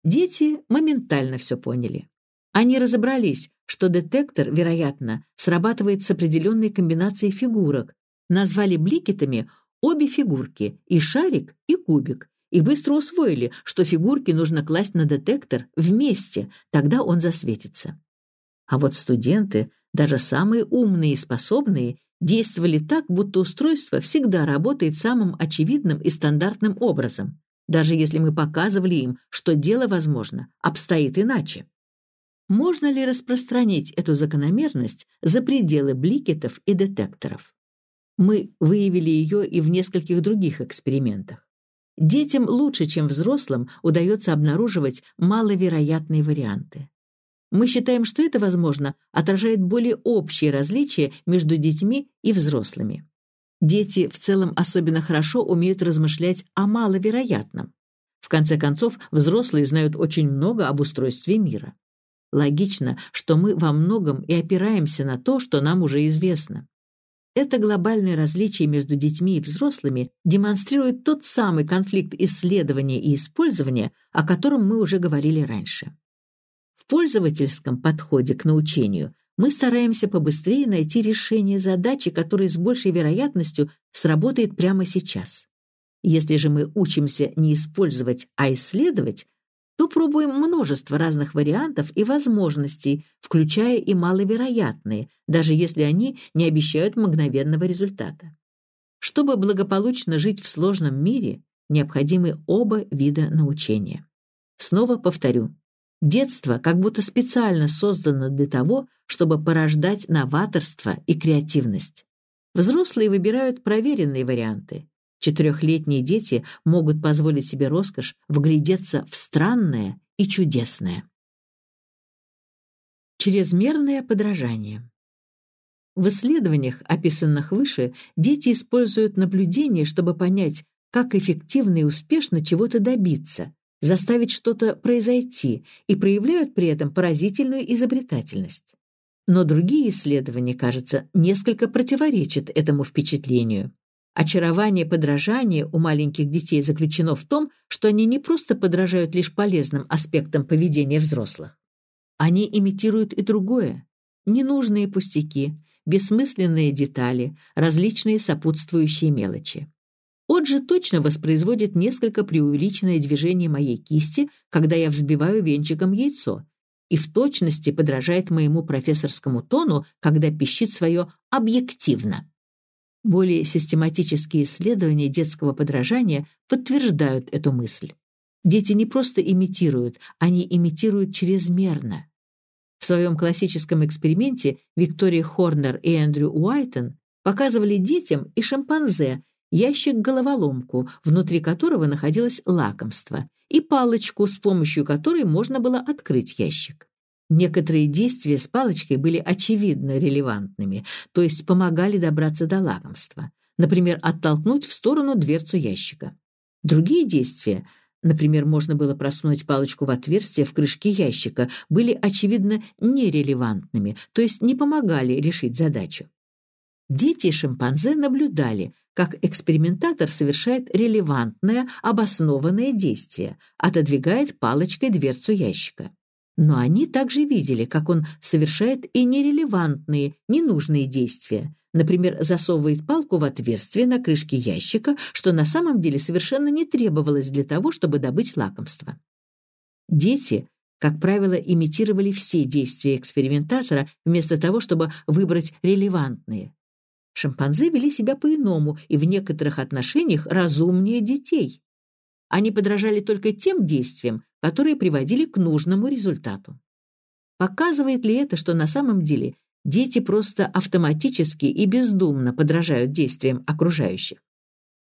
Дети моментально все поняли. Они разобрались, что детектор, вероятно, срабатывает с определенной комбинацией фигурок, назвали бликетами обе фигурки, и шарик, и кубик, и быстро усвоили, что фигурки нужно класть на детектор вместе, тогда он засветится. А вот студенты, даже самые умные и способные, действовали так, будто устройство всегда работает самым очевидным и стандартным образом, даже если мы показывали им, что дело, возможно, обстоит иначе. Можно ли распространить эту закономерность за пределы бликетов и детекторов? Мы выявили ее и в нескольких других экспериментах. Детям лучше, чем взрослым, удается обнаруживать маловероятные варианты. Мы считаем, что это, возможно, отражает более общие различия между детьми и взрослыми. Дети в целом особенно хорошо умеют размышлять о маловероятном. В конце концов, взрослые знают очень много об устройстве мира. Логично, что мы во многом и опираемся на то, что нам уже известно. Это глобальное различие между детьми и взрослыми демонстрирует тот самый конфликт исследования и использования, о котором мы уже говорили раньше. В пользовательском подходе к научению мы стараемся побыстрее найти решение задачи, которая с большей вероятностью сработает прямо сейчас. Если же мы учимся не использовать, а исследовать, то пробуем множество разных вариантов и возможностей, включая и маловероятные, даже если они не обещают мгновенного результата. Чтобы благополучно жить в сложном мире, необходимы оба вида научения. Снова повторю, детство как будто специально создано для того, чтобы порождать новаторство и креативность. Взрослые выбирают проверенные варианты, Четырехлетние дети могут позволить себе роскошь вглядеться в странное и чудесное. Чрезмерное подражание. В исследованиях, описанных выше, дети используют наблюдение, чтобы понять, как эффективно и успешно чего-то добиться, заставить что-то произойти, и проявляют при этом поразительную изобретательность. Но другие исследования, кажется, несколько противоречат этому впечатлению. Очарование подражания у маленьких детей заключено в том, что они не просто подражают лишь полезным аспектам поведения взрослых. Они имитируют и другое. Ненужные пустяки, бессмысленные детали, различные сопутствующие мелочи. От же точно воспроизводит несколько преувеличенное движение моей кисти, когда я взбиваю венчиком яйцо, и в точности подражает моему профессорскому тону, когда пищит свое «объективно». Более систематические исследования детского подражания подтверждают эту мысль. Дети не просто имитируют, они имитируют чрезмерно. В своем классическом эксперименте Виктория Хорнер и Эндрю Уайтон показывали детям и шимпанзе ящик-головоломку, внутри которого находилось лакомство, и палочку, с помощью которой можно было открыть ящик. Некоторые действия с палочкой были очевидно релевантными, то есть помогали добраться до лакомства. Например, оттолкнуть в сторону дверцу ящика. Другие действия, например, можно было просунуть палочку в отверстие в крышке ящика, были очевидно нерелевантными, то есть не помогали решить задачу. Дети и шимпанзе наблюдали, как экспериментатор совершает релевантное, обоснованное действие, отодвигает палочкой дверцу ящика. Но они также видели, как он совершает и нерелевантные, ненужные действия. Например, засовывает палку в отверстие на крышке ящика, что на самом деле совершенно не требовалось для того, чтобы добыть лакомство. Дети, как правило, имитировали все действия экспериментатора вместо того, чтобы выбрать релевантные. Шимпанзе вели себя по-иному и в некоторых отношениях разумнее детей. Они подражали только тем действиям, которые приводили к нужному результату. Показывает ли это, что на самом деле дети просто автоматически и бездумно подражают действиям окружающих?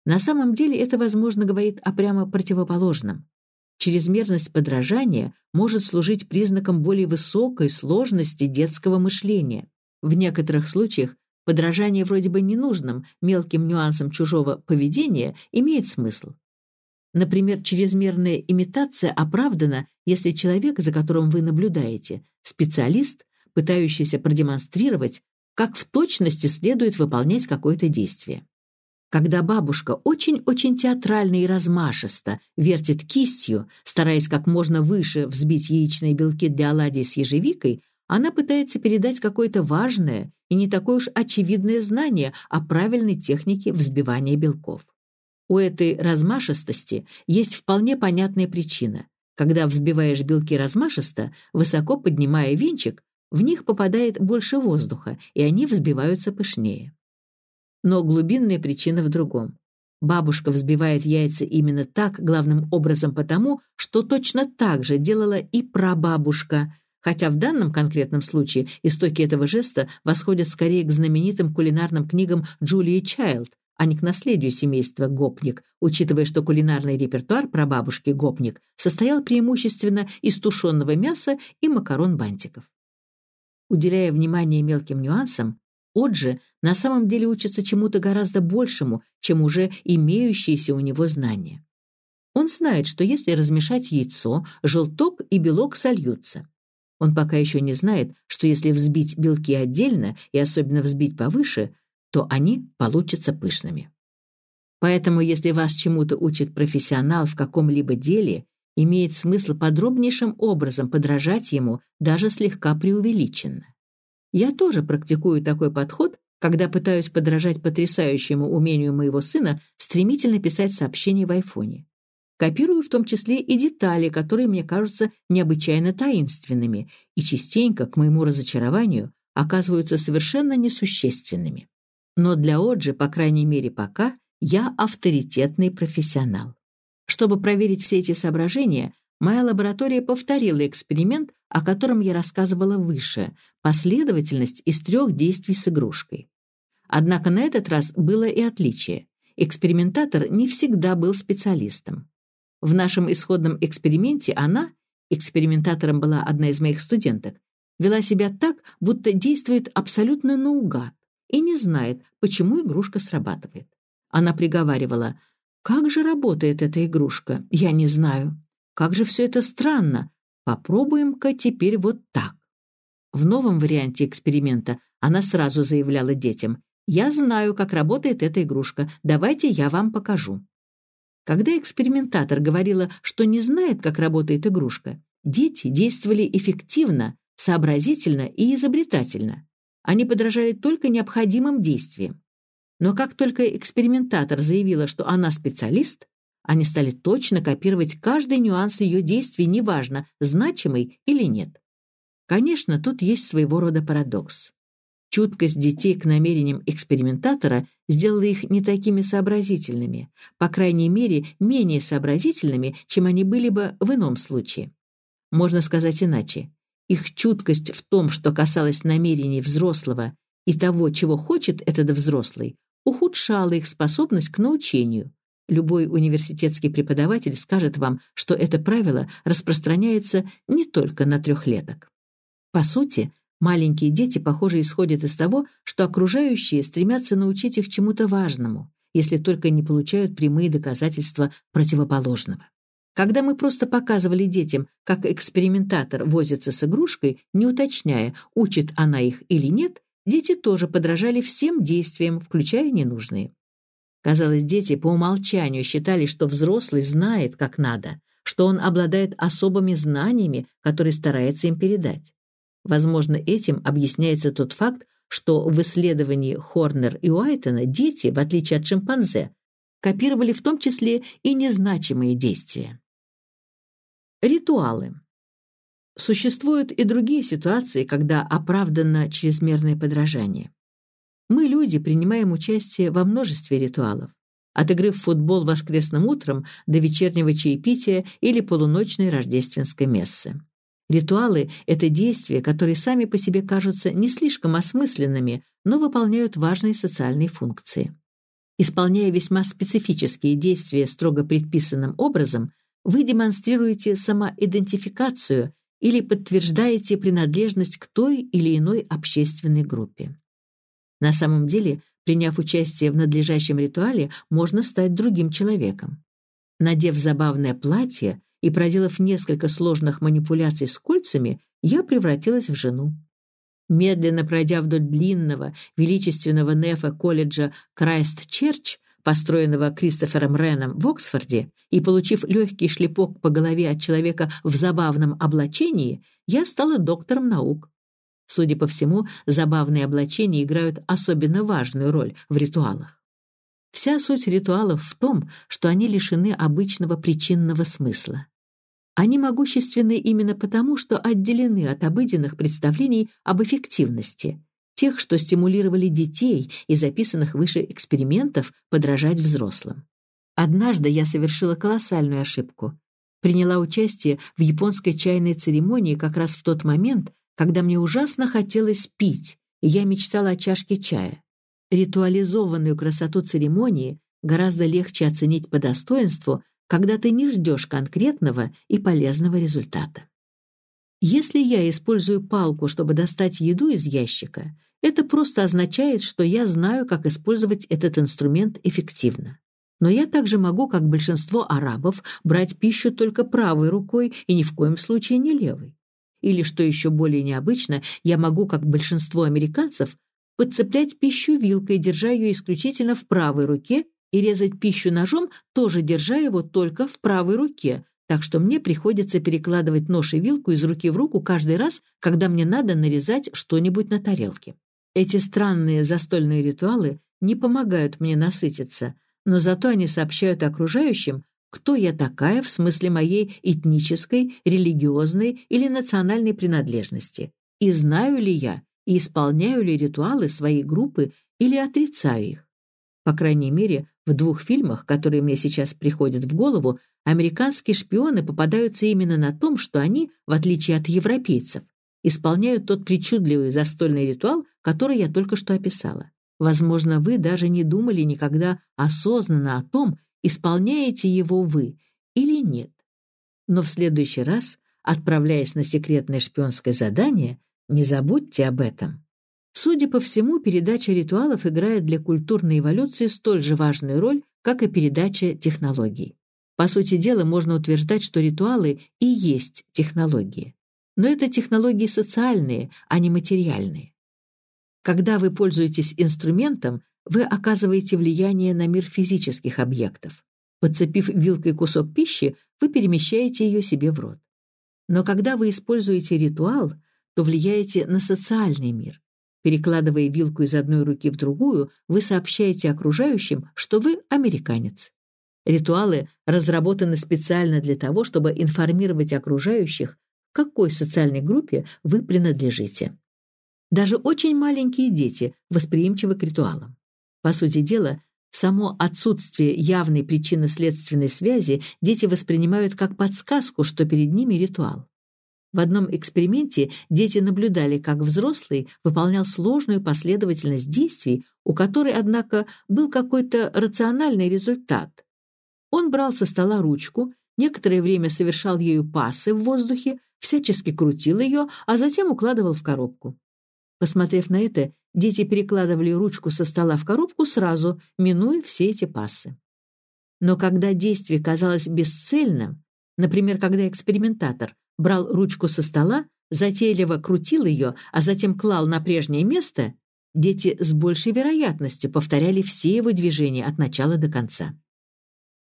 На самом деле это, возможно, говорит о прямо противоположном. Чрезмерность подражания может служить признаком более высокой сложности детского мышления. В некоторых случаях подражание вроде бы ненужным, мелким нюансам чужого поведения имеет смысл. Например, чрезмерная имитация оправдана, если человек, за которым вы наблюдаете, специалист, пытающийся продемонстрировать, как в точности следует выполнять какое-то действие. Когда бабушка очень-очень театрально и размашисто вертит кистью, стараясь как можно выше взбить яичные белки для оладий с ежевикой, она пытается передать какое-то важное и не такое уж очевидное знание о правильной технике взбивания белков. У этой размашистости есть вполне понятная причина. Когда взбиваешь белки размашисто, высоко поднимая венчик, в них попадает больше воздуха, и они взбиваются пышнее. Но глубинная причина в другом. Бабушка взбивает яйца именно так, главным образом потому, что точно так же делала и прабабушка, хотя в данном конкретном случае истоки этого жеста восходят скорее к знаменитым кулинарным книгам Джулии Чайлд, а не к наследию семейства Гопник, учитывая, что кулинарный репертуар прабабушки Гопник состоял преимущественно из тушенного мяса и макарон-бантиков. Уделяя внимание мелким нюансам, Оджи на самом деле учится чему-то гораздо большему, чем уже имеющиеся у него знания. Он знает, что если размешать яйцо, желток и белок сольются. Он пока еще не знает, что если взбить белки отдельно и особенно взбить повыше, то они получатся пышными. Поэтому, если вас чему-то учит профессионал в каком-либо деле, имеет смысл подробнейшим образом подражать ему, даже слегка преувеличенно. Я тоже практикую такой подход, когда пытаюсь подражать потрясающему умению моего сына стремительно писать сообщения в айфоне. Копирую в том числе и детали, которые мне кажутся необычайно таинственными и частенько, к моему разочарованию, оказываются совершенно несущественными. Но для Оджи, по крайней мере пока, я авторитетный профессионал. Чтобы проверить все эти соображения, моя лаборатория повторила эксперимент, о котором я рассказывала выше, последовательность из трех действий с игрушкой. Однако на этот раз было и отличие. Экспериментатор не всегда был специалистом. В нашем исходном эксперименте она, экспериментатором была одна из моих студенток, вела себя так, будто действует абсолютно наугад и не знает, почему игрушка срабатывает. Она приговаривала, «Как же работает эта игрушка? Я не знаю. Как же все это странно. Попробуем-ка теперь вот так». В новом варианте эксперимента она сразу заявляла детям, «Я знаю, как работает эта игрушка. Давайте я вам покажу». Когда экспериментатор говорила, что не знает, как работает игрушка, дети действовали эффективно, сообразительно и изобретательно. Они подражали только необходимым действиям. Но как только экспериментатор заявила, что она специалист, они стали точно копировать каждый нюанс ее действий, неважно, значимый или нет. Конечно, тут есть своего рода парадокс. Чуткость детей к намерениям экспериментатора сделала их не такими сообразительными, по крайней мере, менее сообразительными, чем они были бы в ином случае. Можно сказать иначе. Их чуткость в том, что касалось намерений взрослого и того, чего хочет этот взрослый, ухудшала их способность к научению. Любой университетский преподаватель скажет вам, что это правило распространяется не только на трехлеток. По сути, Маленькие дети, похоже, исходят из того, что окружающие стремятся научить их чему-то важному, если только не получают прямые доказательства противоположного. Когда мы просто показывали детям, как экспериментатор возится с игрушкой, не уточняя, учит она их или нет, дети тоже подражали всем действиям, включая ненужные. Казалось, дети по умолчанию считали, что взрослый знает, как надо, что он обладает особыми знаниями, которые старается им передать. Возможно, этим объясняется тот факт, что в исследовании Хорнер и Уайтона дети, в отличие от шимпанзе, копировали в том числе и незначимые действия. Ритуалы. Существуют и другие ситуации, когда оправдано чрезмерное подражание. Мы, люди, принимаем участие во множестве ритуалов. От игры в футбол воскресным утром до вечернего чаепития или полуночной рождественской мессы. Ритуалы — это действия, которые сами по себе кажутся не слишком осмысленными, но выполняют важные социальные функции. Исполняя весьма специфические действия строго предписанным образом, вы демонстрируете самоидентификацию или подтверждаете принадлежность к той или иной общественной группе. На самом деле, приняв участие в надлежащем ритуале, можно стать другим человеком. Надев забавное платье, и, проделав несколько сложных манипуляций с кольцами, я превратилась в жену. Медленно пройдя вдоль длинного, величественного нефа колледжа Крайст-Черч, построенного Кристофером Реном в Оксфорде, и получив легкий шлепок по голове от человека в забавном облачении, я стала доктором наук. Судя по всему, забавные облачения играют особенно важную роль в ритуалах. Вся суть ритуалов в том, что они лишены обычного причинного смысла. Они могущественны именно потому, что отделены от обыденных представлений об эффективности, тех, что стимулировали детей из записанных выше экспериментов подражать взрослым. Однажды я совершила колоссальную ошибку. Приняла участие в японской чайной церемонии как раз в тот момент, когда мне ужасно хотелось пить, и я мечтала о чашке чая. Ритуализованную красоту церемонии гораздо легче оценить по достоинству, когда ты не ждешь конкретного и полезного результата. Если я использую палку, чтобы достать еду из ящика, это просто означает, что я знаю, как использовать этот инструмент эффективно. Но я также могу, как большинство арабов, брать пищу только правой рукой и ни в коем случае не левой. Или, что еще более необычно, я могу, как большинство американцев, подцеплять пищу вилкой, держа ее исключительно в правой руке и резать пищу ножом, тоже держа его только в правой руке, так что мне приходится перекладывать нож и вилку из руки в руку каждый раз, когда мне надо нарезать что-нибудь на тарелке. Эти странные застольные ритуалы не помогают мне насытиться, но зато они сообщают окружающим, кто я такая в смысле моей этнической, религиозной или национальной принадлежности, и знаю ли я и исполняю ли ритуалы своей группы или отрицаю их. По крайней мере, в двух фильмах, которые мне сейчас приходят в голову, американские шпионы попадаются именно на том, что они, в отличие от европейцев, исполняют тот причудливый застольный ритуал, который я только что описала. Возможно, вы даже не думали никогда осознанно о том, исполняете его вы или нет. Но в следующий раз, отправляясь на секретное шпионское задание, не забудьте об этом. Судя по всему, передача ритуалов играет для культурной эволюции столь же важную роль, как и передача технологий. По сути дела, можно утверждать, что ритуалы и есть технологии. Но это технологии социальные, а не материальные. Когда вы пользуетесь инструментом, вы оказываете влияние на мир физических объектов. Подцепив вилкой кусок пищи, вы перемещаете ее себе в рот. Но когда вы используете ритуал, то влияете на социальный мир. Перекладывая вилку из одной руки в другую, вы сообщаете окружающим, что вы американец. Ритуалы разработаны специально для того, чтобы информировать окружающих, какой социальной группе вы принадлежите. Даже очень маленькие дети восприимчивы к ритуалам. По сути дела, само отсутствие явной причинно-следственной связи дети воспринимают как подсказку, что перед ними ритуал. В одном эксперименте дети наблюдали, как взрослый выполнял сложную последовательность действий, у которой, однако, был какой-то рациональный результат. Он брал со стола ручку, некоторое время совершал ею пасы в воздухе, всячески крутил ее, а затем укладывал в коробку. Посмотрев на это, дети перекладывали ручку со стола в коробку сразу, минуя все эти пасы. Но когда действие казалось бесцельным, например, когда экспериментатор брал ручку со стола, затейливо крутил ее, а затем клал на прежнее место, дети с большей вероятностью повторяли все его движения от начала до конца.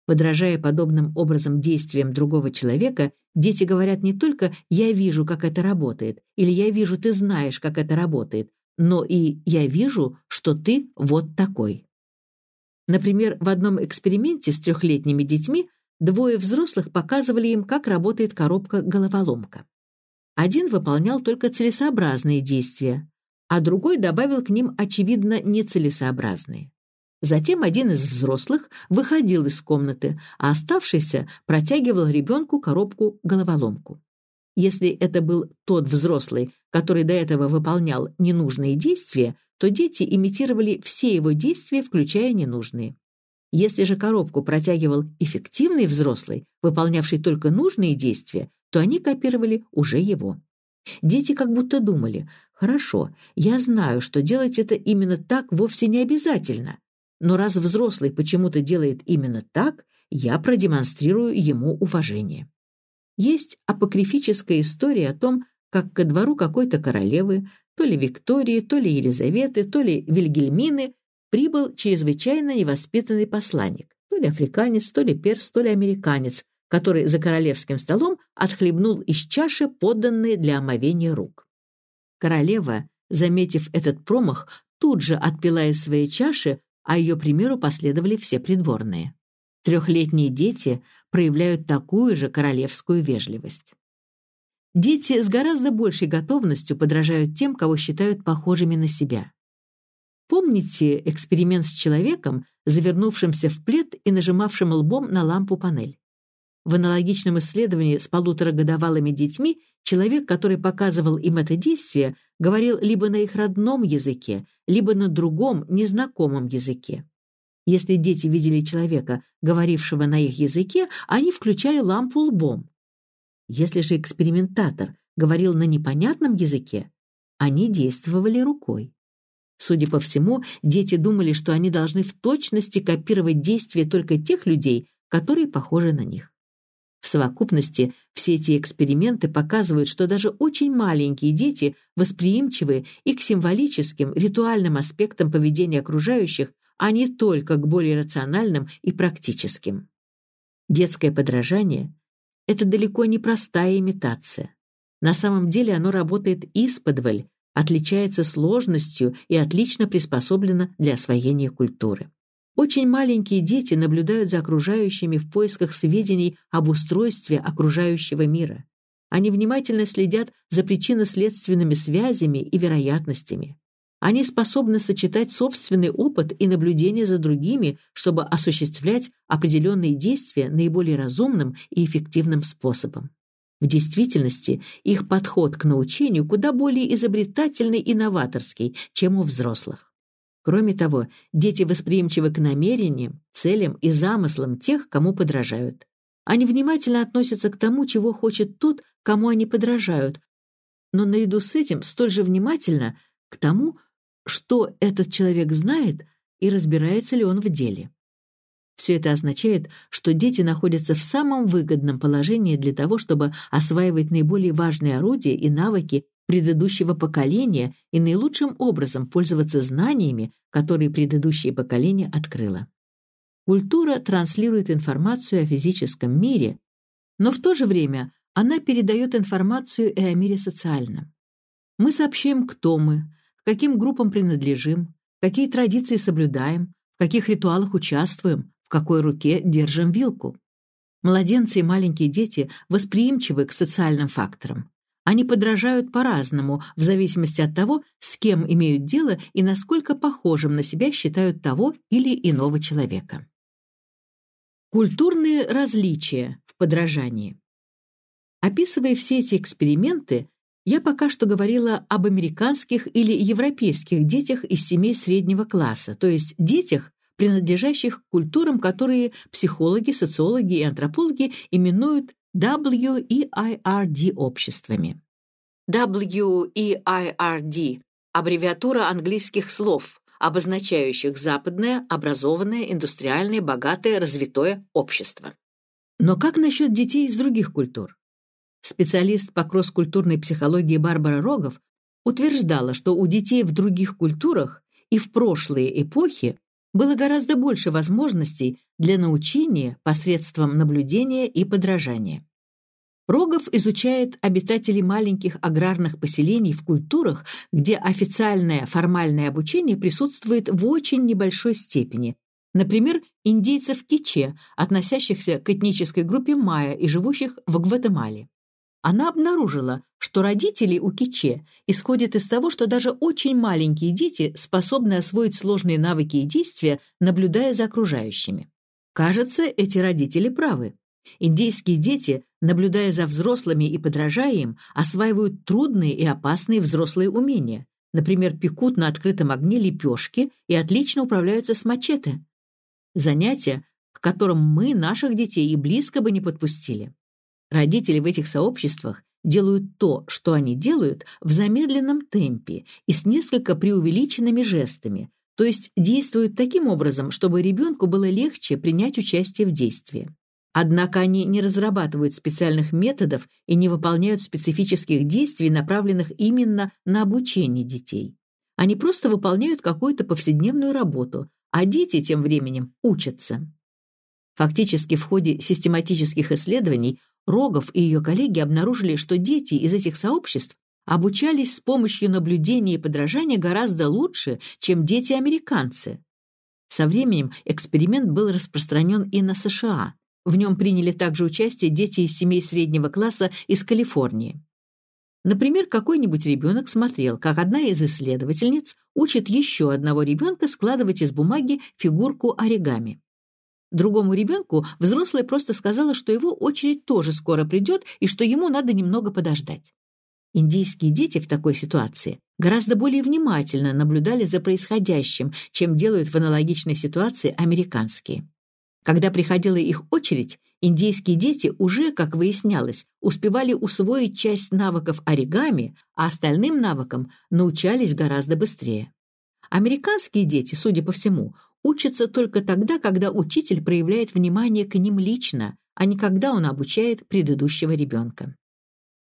Подражая подобным образом действиям другого человека, дети говорят не только «я вижу, как это работает» или «я вижу, ты знаешь, как это работает», но и «я вижу, что ты вот такой». Например, в одном эксперименте с трехлетними детьми Двое взрослых показывали им, как работает коробка-головоломка. Один выполнял только целесообразные действия, а другой добавил к ним, очевидно, нецелесообразные. Затем один из взрослых выходил из комнаты, а оставшийся протягивал ребенку коробку-головоломку. Если это был тот взрослый, который до этого выполнял ненужные действия, то дети имитировали все его действия, включая ненужные. Если же коробку протягивал эффективный взрослый, выполнявший только нужные действия, то они копировали уже его. Дети как будто думали, «Хорошо, я знаю, что делать это именно так вовсе не обязательно, но раз взрослый почему-то делает именно так, я продемонстрирую ему уважение». Есть апокрифическая история о том, как ко двору какой-то королевы, то ли Виктории, то ли Елизаветы, то ли Вильгельмины, прибыл чрезвычайно невоспитанный посланник, то ли африканец, то ли перс, то ли американец, который за королевским столом отхлебнул из чаши, подданные для омовения рук. Королева, заметив этот промах, тут же отпила из своей чаши, а ее примеру последовали все придворные. Трехлетние дети проявляют такую же королевскую вежливость. Дети с гораздо большей готовностью подражают тем, кого считают похожими на себя. Помните эксперимент с человеком, завернувшимся в плед и нажимавшим лбом на лампу-панель? В аналогичном исследовании с полуторагодовалыми детьми человек, который показывал им это действие, говорил либо на их родном языке, либо на другом, незнакомом языке. Если дети видели человека, говорившего на их языке, они включали лампу лбом. Если же экспериментатор говорил на непонятном языке, они действовали рукой. Судя по всему, дети думали, что они должны в точности копировать действия только тех людей, которые похожи на них. В совокупности все эти эксперименты показывают, что даже очень маленькие дети восприимчивы и к символическим, ритуальным аспектам поведения окружающих, а не только к более рациональным и практическим. Детское подражание — это далеко не простая имитация. На самом деле оно работает исподволь, отличается сложностью и отлично приспособлена для освоения культуры. Очень маленькие дети наблюдают за окружающими в поисках сведений об устройстве окружающего мира. Они внимательно следят за причинно-следственными связями и вероятностями. Они способны сочетать собственный опыт и наблюдение за другими, чтобы осуществлять определенные действия наиболее разумным и эффективным способом. В действительности их подход к научению куда более изобретательный и новаторский, чем у взрослых. Кроме того, дети восприимчивы к намерениям, целям и замыслам тех, кому подражают. Они внимательно относятся к тому, чего хочет тот, кому они подражают, но наряду с этим столь же внимательно к тому, что этот человек знает и разбирается ли он в деле. Все это означает, что дети находятся в самом выгодном положении для того, чтобы осваивать наиболее важные орудия и навыки предыдущего поколения и наилучшим образом пользоваться знаниями, которые предыдущее поколение открыло. Культура транслирует информацию о физическом мире, но в то же время она передает информацию и о мире социальном. Мы сообщаем, кто мы, к каким группам принадлежим, какие традиции соблюдаем, в каких ритуалах участвуем, в какой руке держим вилку. Младенцы и маленькие дети восприимчивы к социальным факторам. Они подражают по-разному, в зависимости от того, с кем имеют дело и насколько похожим на себя считают того или иного человека. Культурные различия в подражании. Описывая все эти эксперименты, я пока что говорила об американских или европейских детях из семей среднего класса, то есть детях, принадлежащих к культурам, которые психологи, социологи и антропологи именуют WEIRD обществами. WEIRD – аббревиатура английских слов, обозначающих западное, образованное, индустриальное, богатое, развитое общество. Но как насчет детей из других культур? Специалист по кросс-культурной психологии Барбара Рогов утверждала, что у детей в других культурах и в прошлые эпохи было гораздо больше возможностей для научения посредством наблюдения и подражания. Рогов изучает обитателей маленьких аграрных поселений в культурах, где официальное формальное обучение присутствует в очень небольшой степени, например, индейцев киче, относящихся к этнической группе майя и живущих в Гватемале. Она обнаружила, что родители у киче исходят из того, что даже очень маленькие дети способны освоить сложные навыки и действия, наблюдая за окружающими. Кажется, эти родители правы. Индейские дети, наблюдая за взрослыми и подражая им, осваивают трудные и опасные взрослые умения. Например, пекут на открытом огне лепешки и отлично управляются с мачете. Занятия, к которым мы наших детей и близко бы не подпустили. Родители в этих сообществах делают то, что они делают, в замедленном темпе и с несколько преувеличенными жестами, то есть действуют таким образом, чтобы ребенку было легче принять участие в действии. Однако они не разрабатывают специальных методов и не выполняют специфических действий, направленных именно на обучение детей. Они просто выполняют какую-то повседневную работу, а дети тем временем учатся. Фактически в ходе систематических исследований Рогов и ее коллеги обнаружили, что дети из этих сообществ обучались с помощью наблюдения и подражания гораздо лучше, чем дети-американцы. Со временем эксперимент был распространен и на США. В нем приняли также участие дети из семей среднего класса из Калифорнии. Например, какой-нибудь ребенок смотрел, как одна из исследовательниц учит еще одного ребенка складывать из бумаги фигурку оригами. Другому ребенку взрослая просто сказала, что его очередь тоже скоро придет и что ему надо немного подождать. Индийские дети в такой ситуации гораздо более внимательно наблюдали за происходящим, чем делают в аналогичной ситуации американские. Когда приходила их очередь, индийские дети уже, как выяснялось, успевали усвоить часть навыков оригами, а остальным навыкам научались гораздо быстрее. Американские дети, судя по всему, учатся только тогда, когда учитель проявляет внимание к ним лично, а не когда он обучает предыдущего ребенка.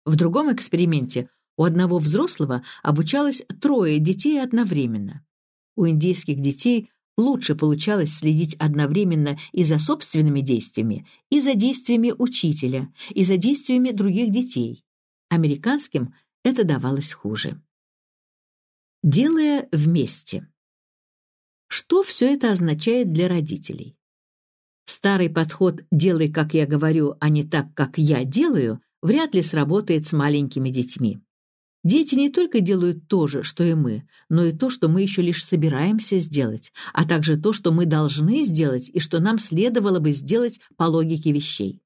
В другом эксперименте у одного взрослого обучалось трое детей одновременно. У индейских детей лучше получалось следить одновременно и за собственными действиями, и за действиями учителя, и за действиями других детей. Американским это давалось хуже. Делая вместе. Что все это означает для родителей? Старый подход «делай, как я говорю, а не так, как я делаю» вряд ли сработает с маленькими детьми. Дети не только делают то же, что и мы, но и то, что мы еще лишь собираемся сделать, а также то, что мы должны сделать и что нам следовало бы сделать по логике вещей.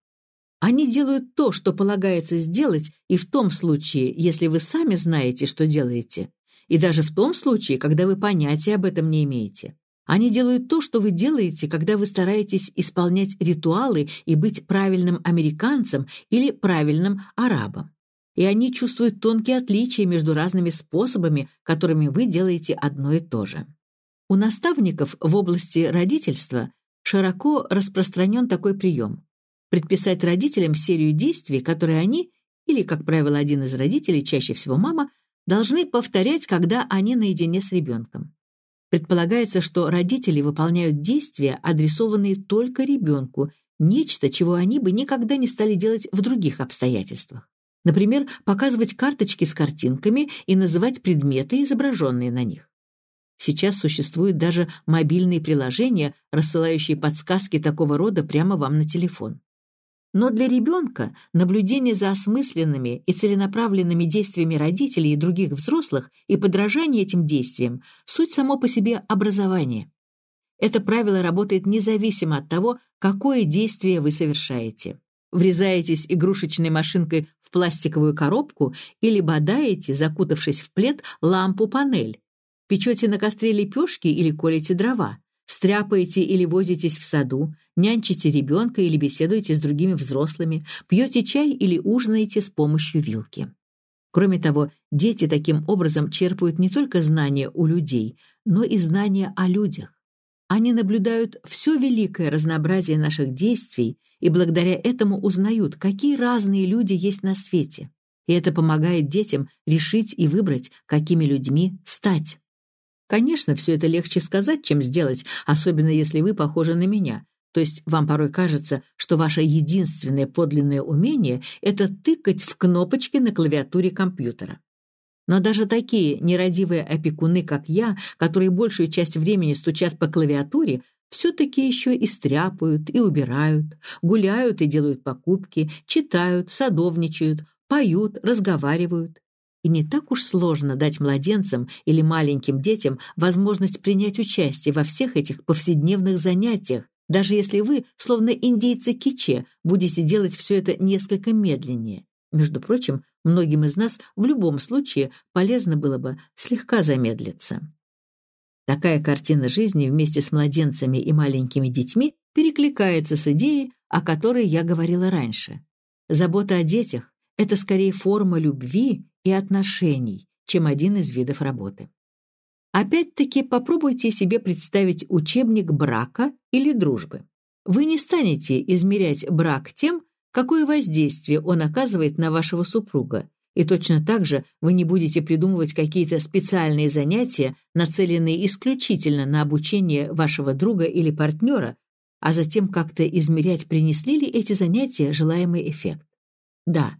Они делают то, что полагается сделать, и в том случае, если вы сами знаете, что делаете, и даже в том случае, когда вы понятия об этом не имеете. Они делают то, что вы делаете, когда вы стараетесь исполнять ритуалы и быть правильным американцем или правильным арабом. и они чувствуют тонкие отличия между разными способами, которыми вы делаете одно и то же. У наставников в области родительства широко распространен такой прием – предписать родителям серию действий, которые они, или, как правило, один из родителей, чаще всего мама, должны повторять, когда они наедине с ребенком. Предполагается, что родители выполняют действия, адресованные только ребенку, нечто, чего они бы никогда не стали делать в других обстоятельствах. Например, показывать карточки с картинками и называть предметы, изображенные на них. Сейчас существуют даже мобильные приложения, рассылающие подсказки такого рода прямо вам на телефон. Но для ребенка наблюдение за осмысленными и целенаправленными действиями родителей и других взрослых и подражание этим действиям – суть само по себе образование. Это правило работает независимо от того, какое действие вы совершаете. Врезаетесь игрушечной машинкой в пластиковую коробку или бодаете, закутавшись в плед, лампу-панель. Печете на костре лепешки или колите дрова стряпаете или возитесь в саду, нянчите ребенка или беседуете с другими взрослыми, пьете чай или ужинаете с помощью вилки. Кроме того, дети таким образом черпают не только знания у людей, но и знания о людях. Они наблюдают все великое разнообразие наших действий и благодаря этому узнают, какие разные люди есть на свете. И это помогает детям решить и выбрать, какими людьми стать. Конечно, все это легче сказать, чем сделать, особенно если вы похожи на меня. То есть вам порой кажется, что ваше единственное подлинное умение — это тыкать в кнопочки на клавиатуре компьютера. Но даже такие нерадивые опекуны, как я, которые большую часть времени стучат по клавиатуре, все-таки еще и стряпают, и убирают, гуляют и делают покупки, читают, садовничают, поют, разговаривают. И не так уж сложно дать младенцам или маленьким детям возможность принять участие во всех этих повседневных занятиях, даже если вы, словно индейцы киче, будете делать все это несколько медленнее. Между прочим, многим из нас в любом случае полезно было бы слегка замедлиться. Такая картина жизни вместе с младенцами и маленькими детьми перекликается с идеей, о которой я говорила раньше. Забота о детях — это скорее форма любви и отношений, чем один из видов работы. Опять-таки попробуйте себе представить учебник брака или дружбы. Вы не станете измерять брак тем, какое воздействие он оказывает на вашего супруга, и точно так же вы не будете придумывать какие-то специальные занятия, нацеленные исключительно на обучение вашего друга или партнера, а затем как-то измерять, принесли ли эти занятия желаемый эффект. Да,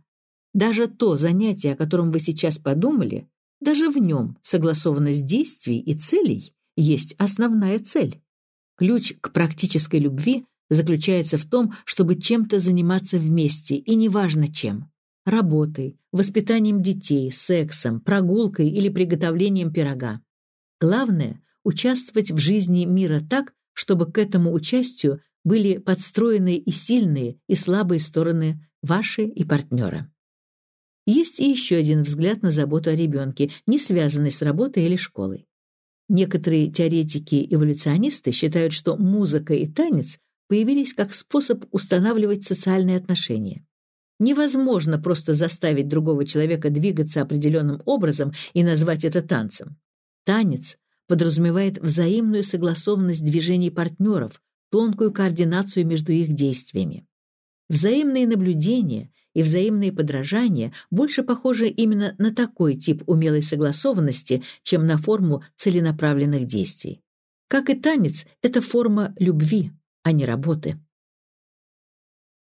даже то занятие, о котором вы сейчас подумали, даже в нем согласованность действий и целей есть основная цель. Ключ к практической любви заключается в том, чтобы чем-то заниматься вместе, и неважно чем. Работой, воспитанием детей, сексом, прогулкой или приготовлением пирога. Главное – участвовать в жизни мира так, чтобы к этому участию были подстроены и сильные, и слабые стороны ваши и партнера. Есть и еще один взгляд на заботу о ребенке, не связанный с работой или школой. Некоторые теоретики-эволюционисты считают, что музыка и танец появились как способ устанавливать социальные отношения. Невозможно просто заставить другого человека двигаться определенным образом и назвать это танцем. Танец подразумевает взаимную согласованность движений партнеров, тонкую координацию между их действиями. Взаимные наблюдения и взаимные подражания больше похожи именно на такой тип умелой согласованности, чем на форму целенаправленных действий. Как и танец, это форма любви, а не работы.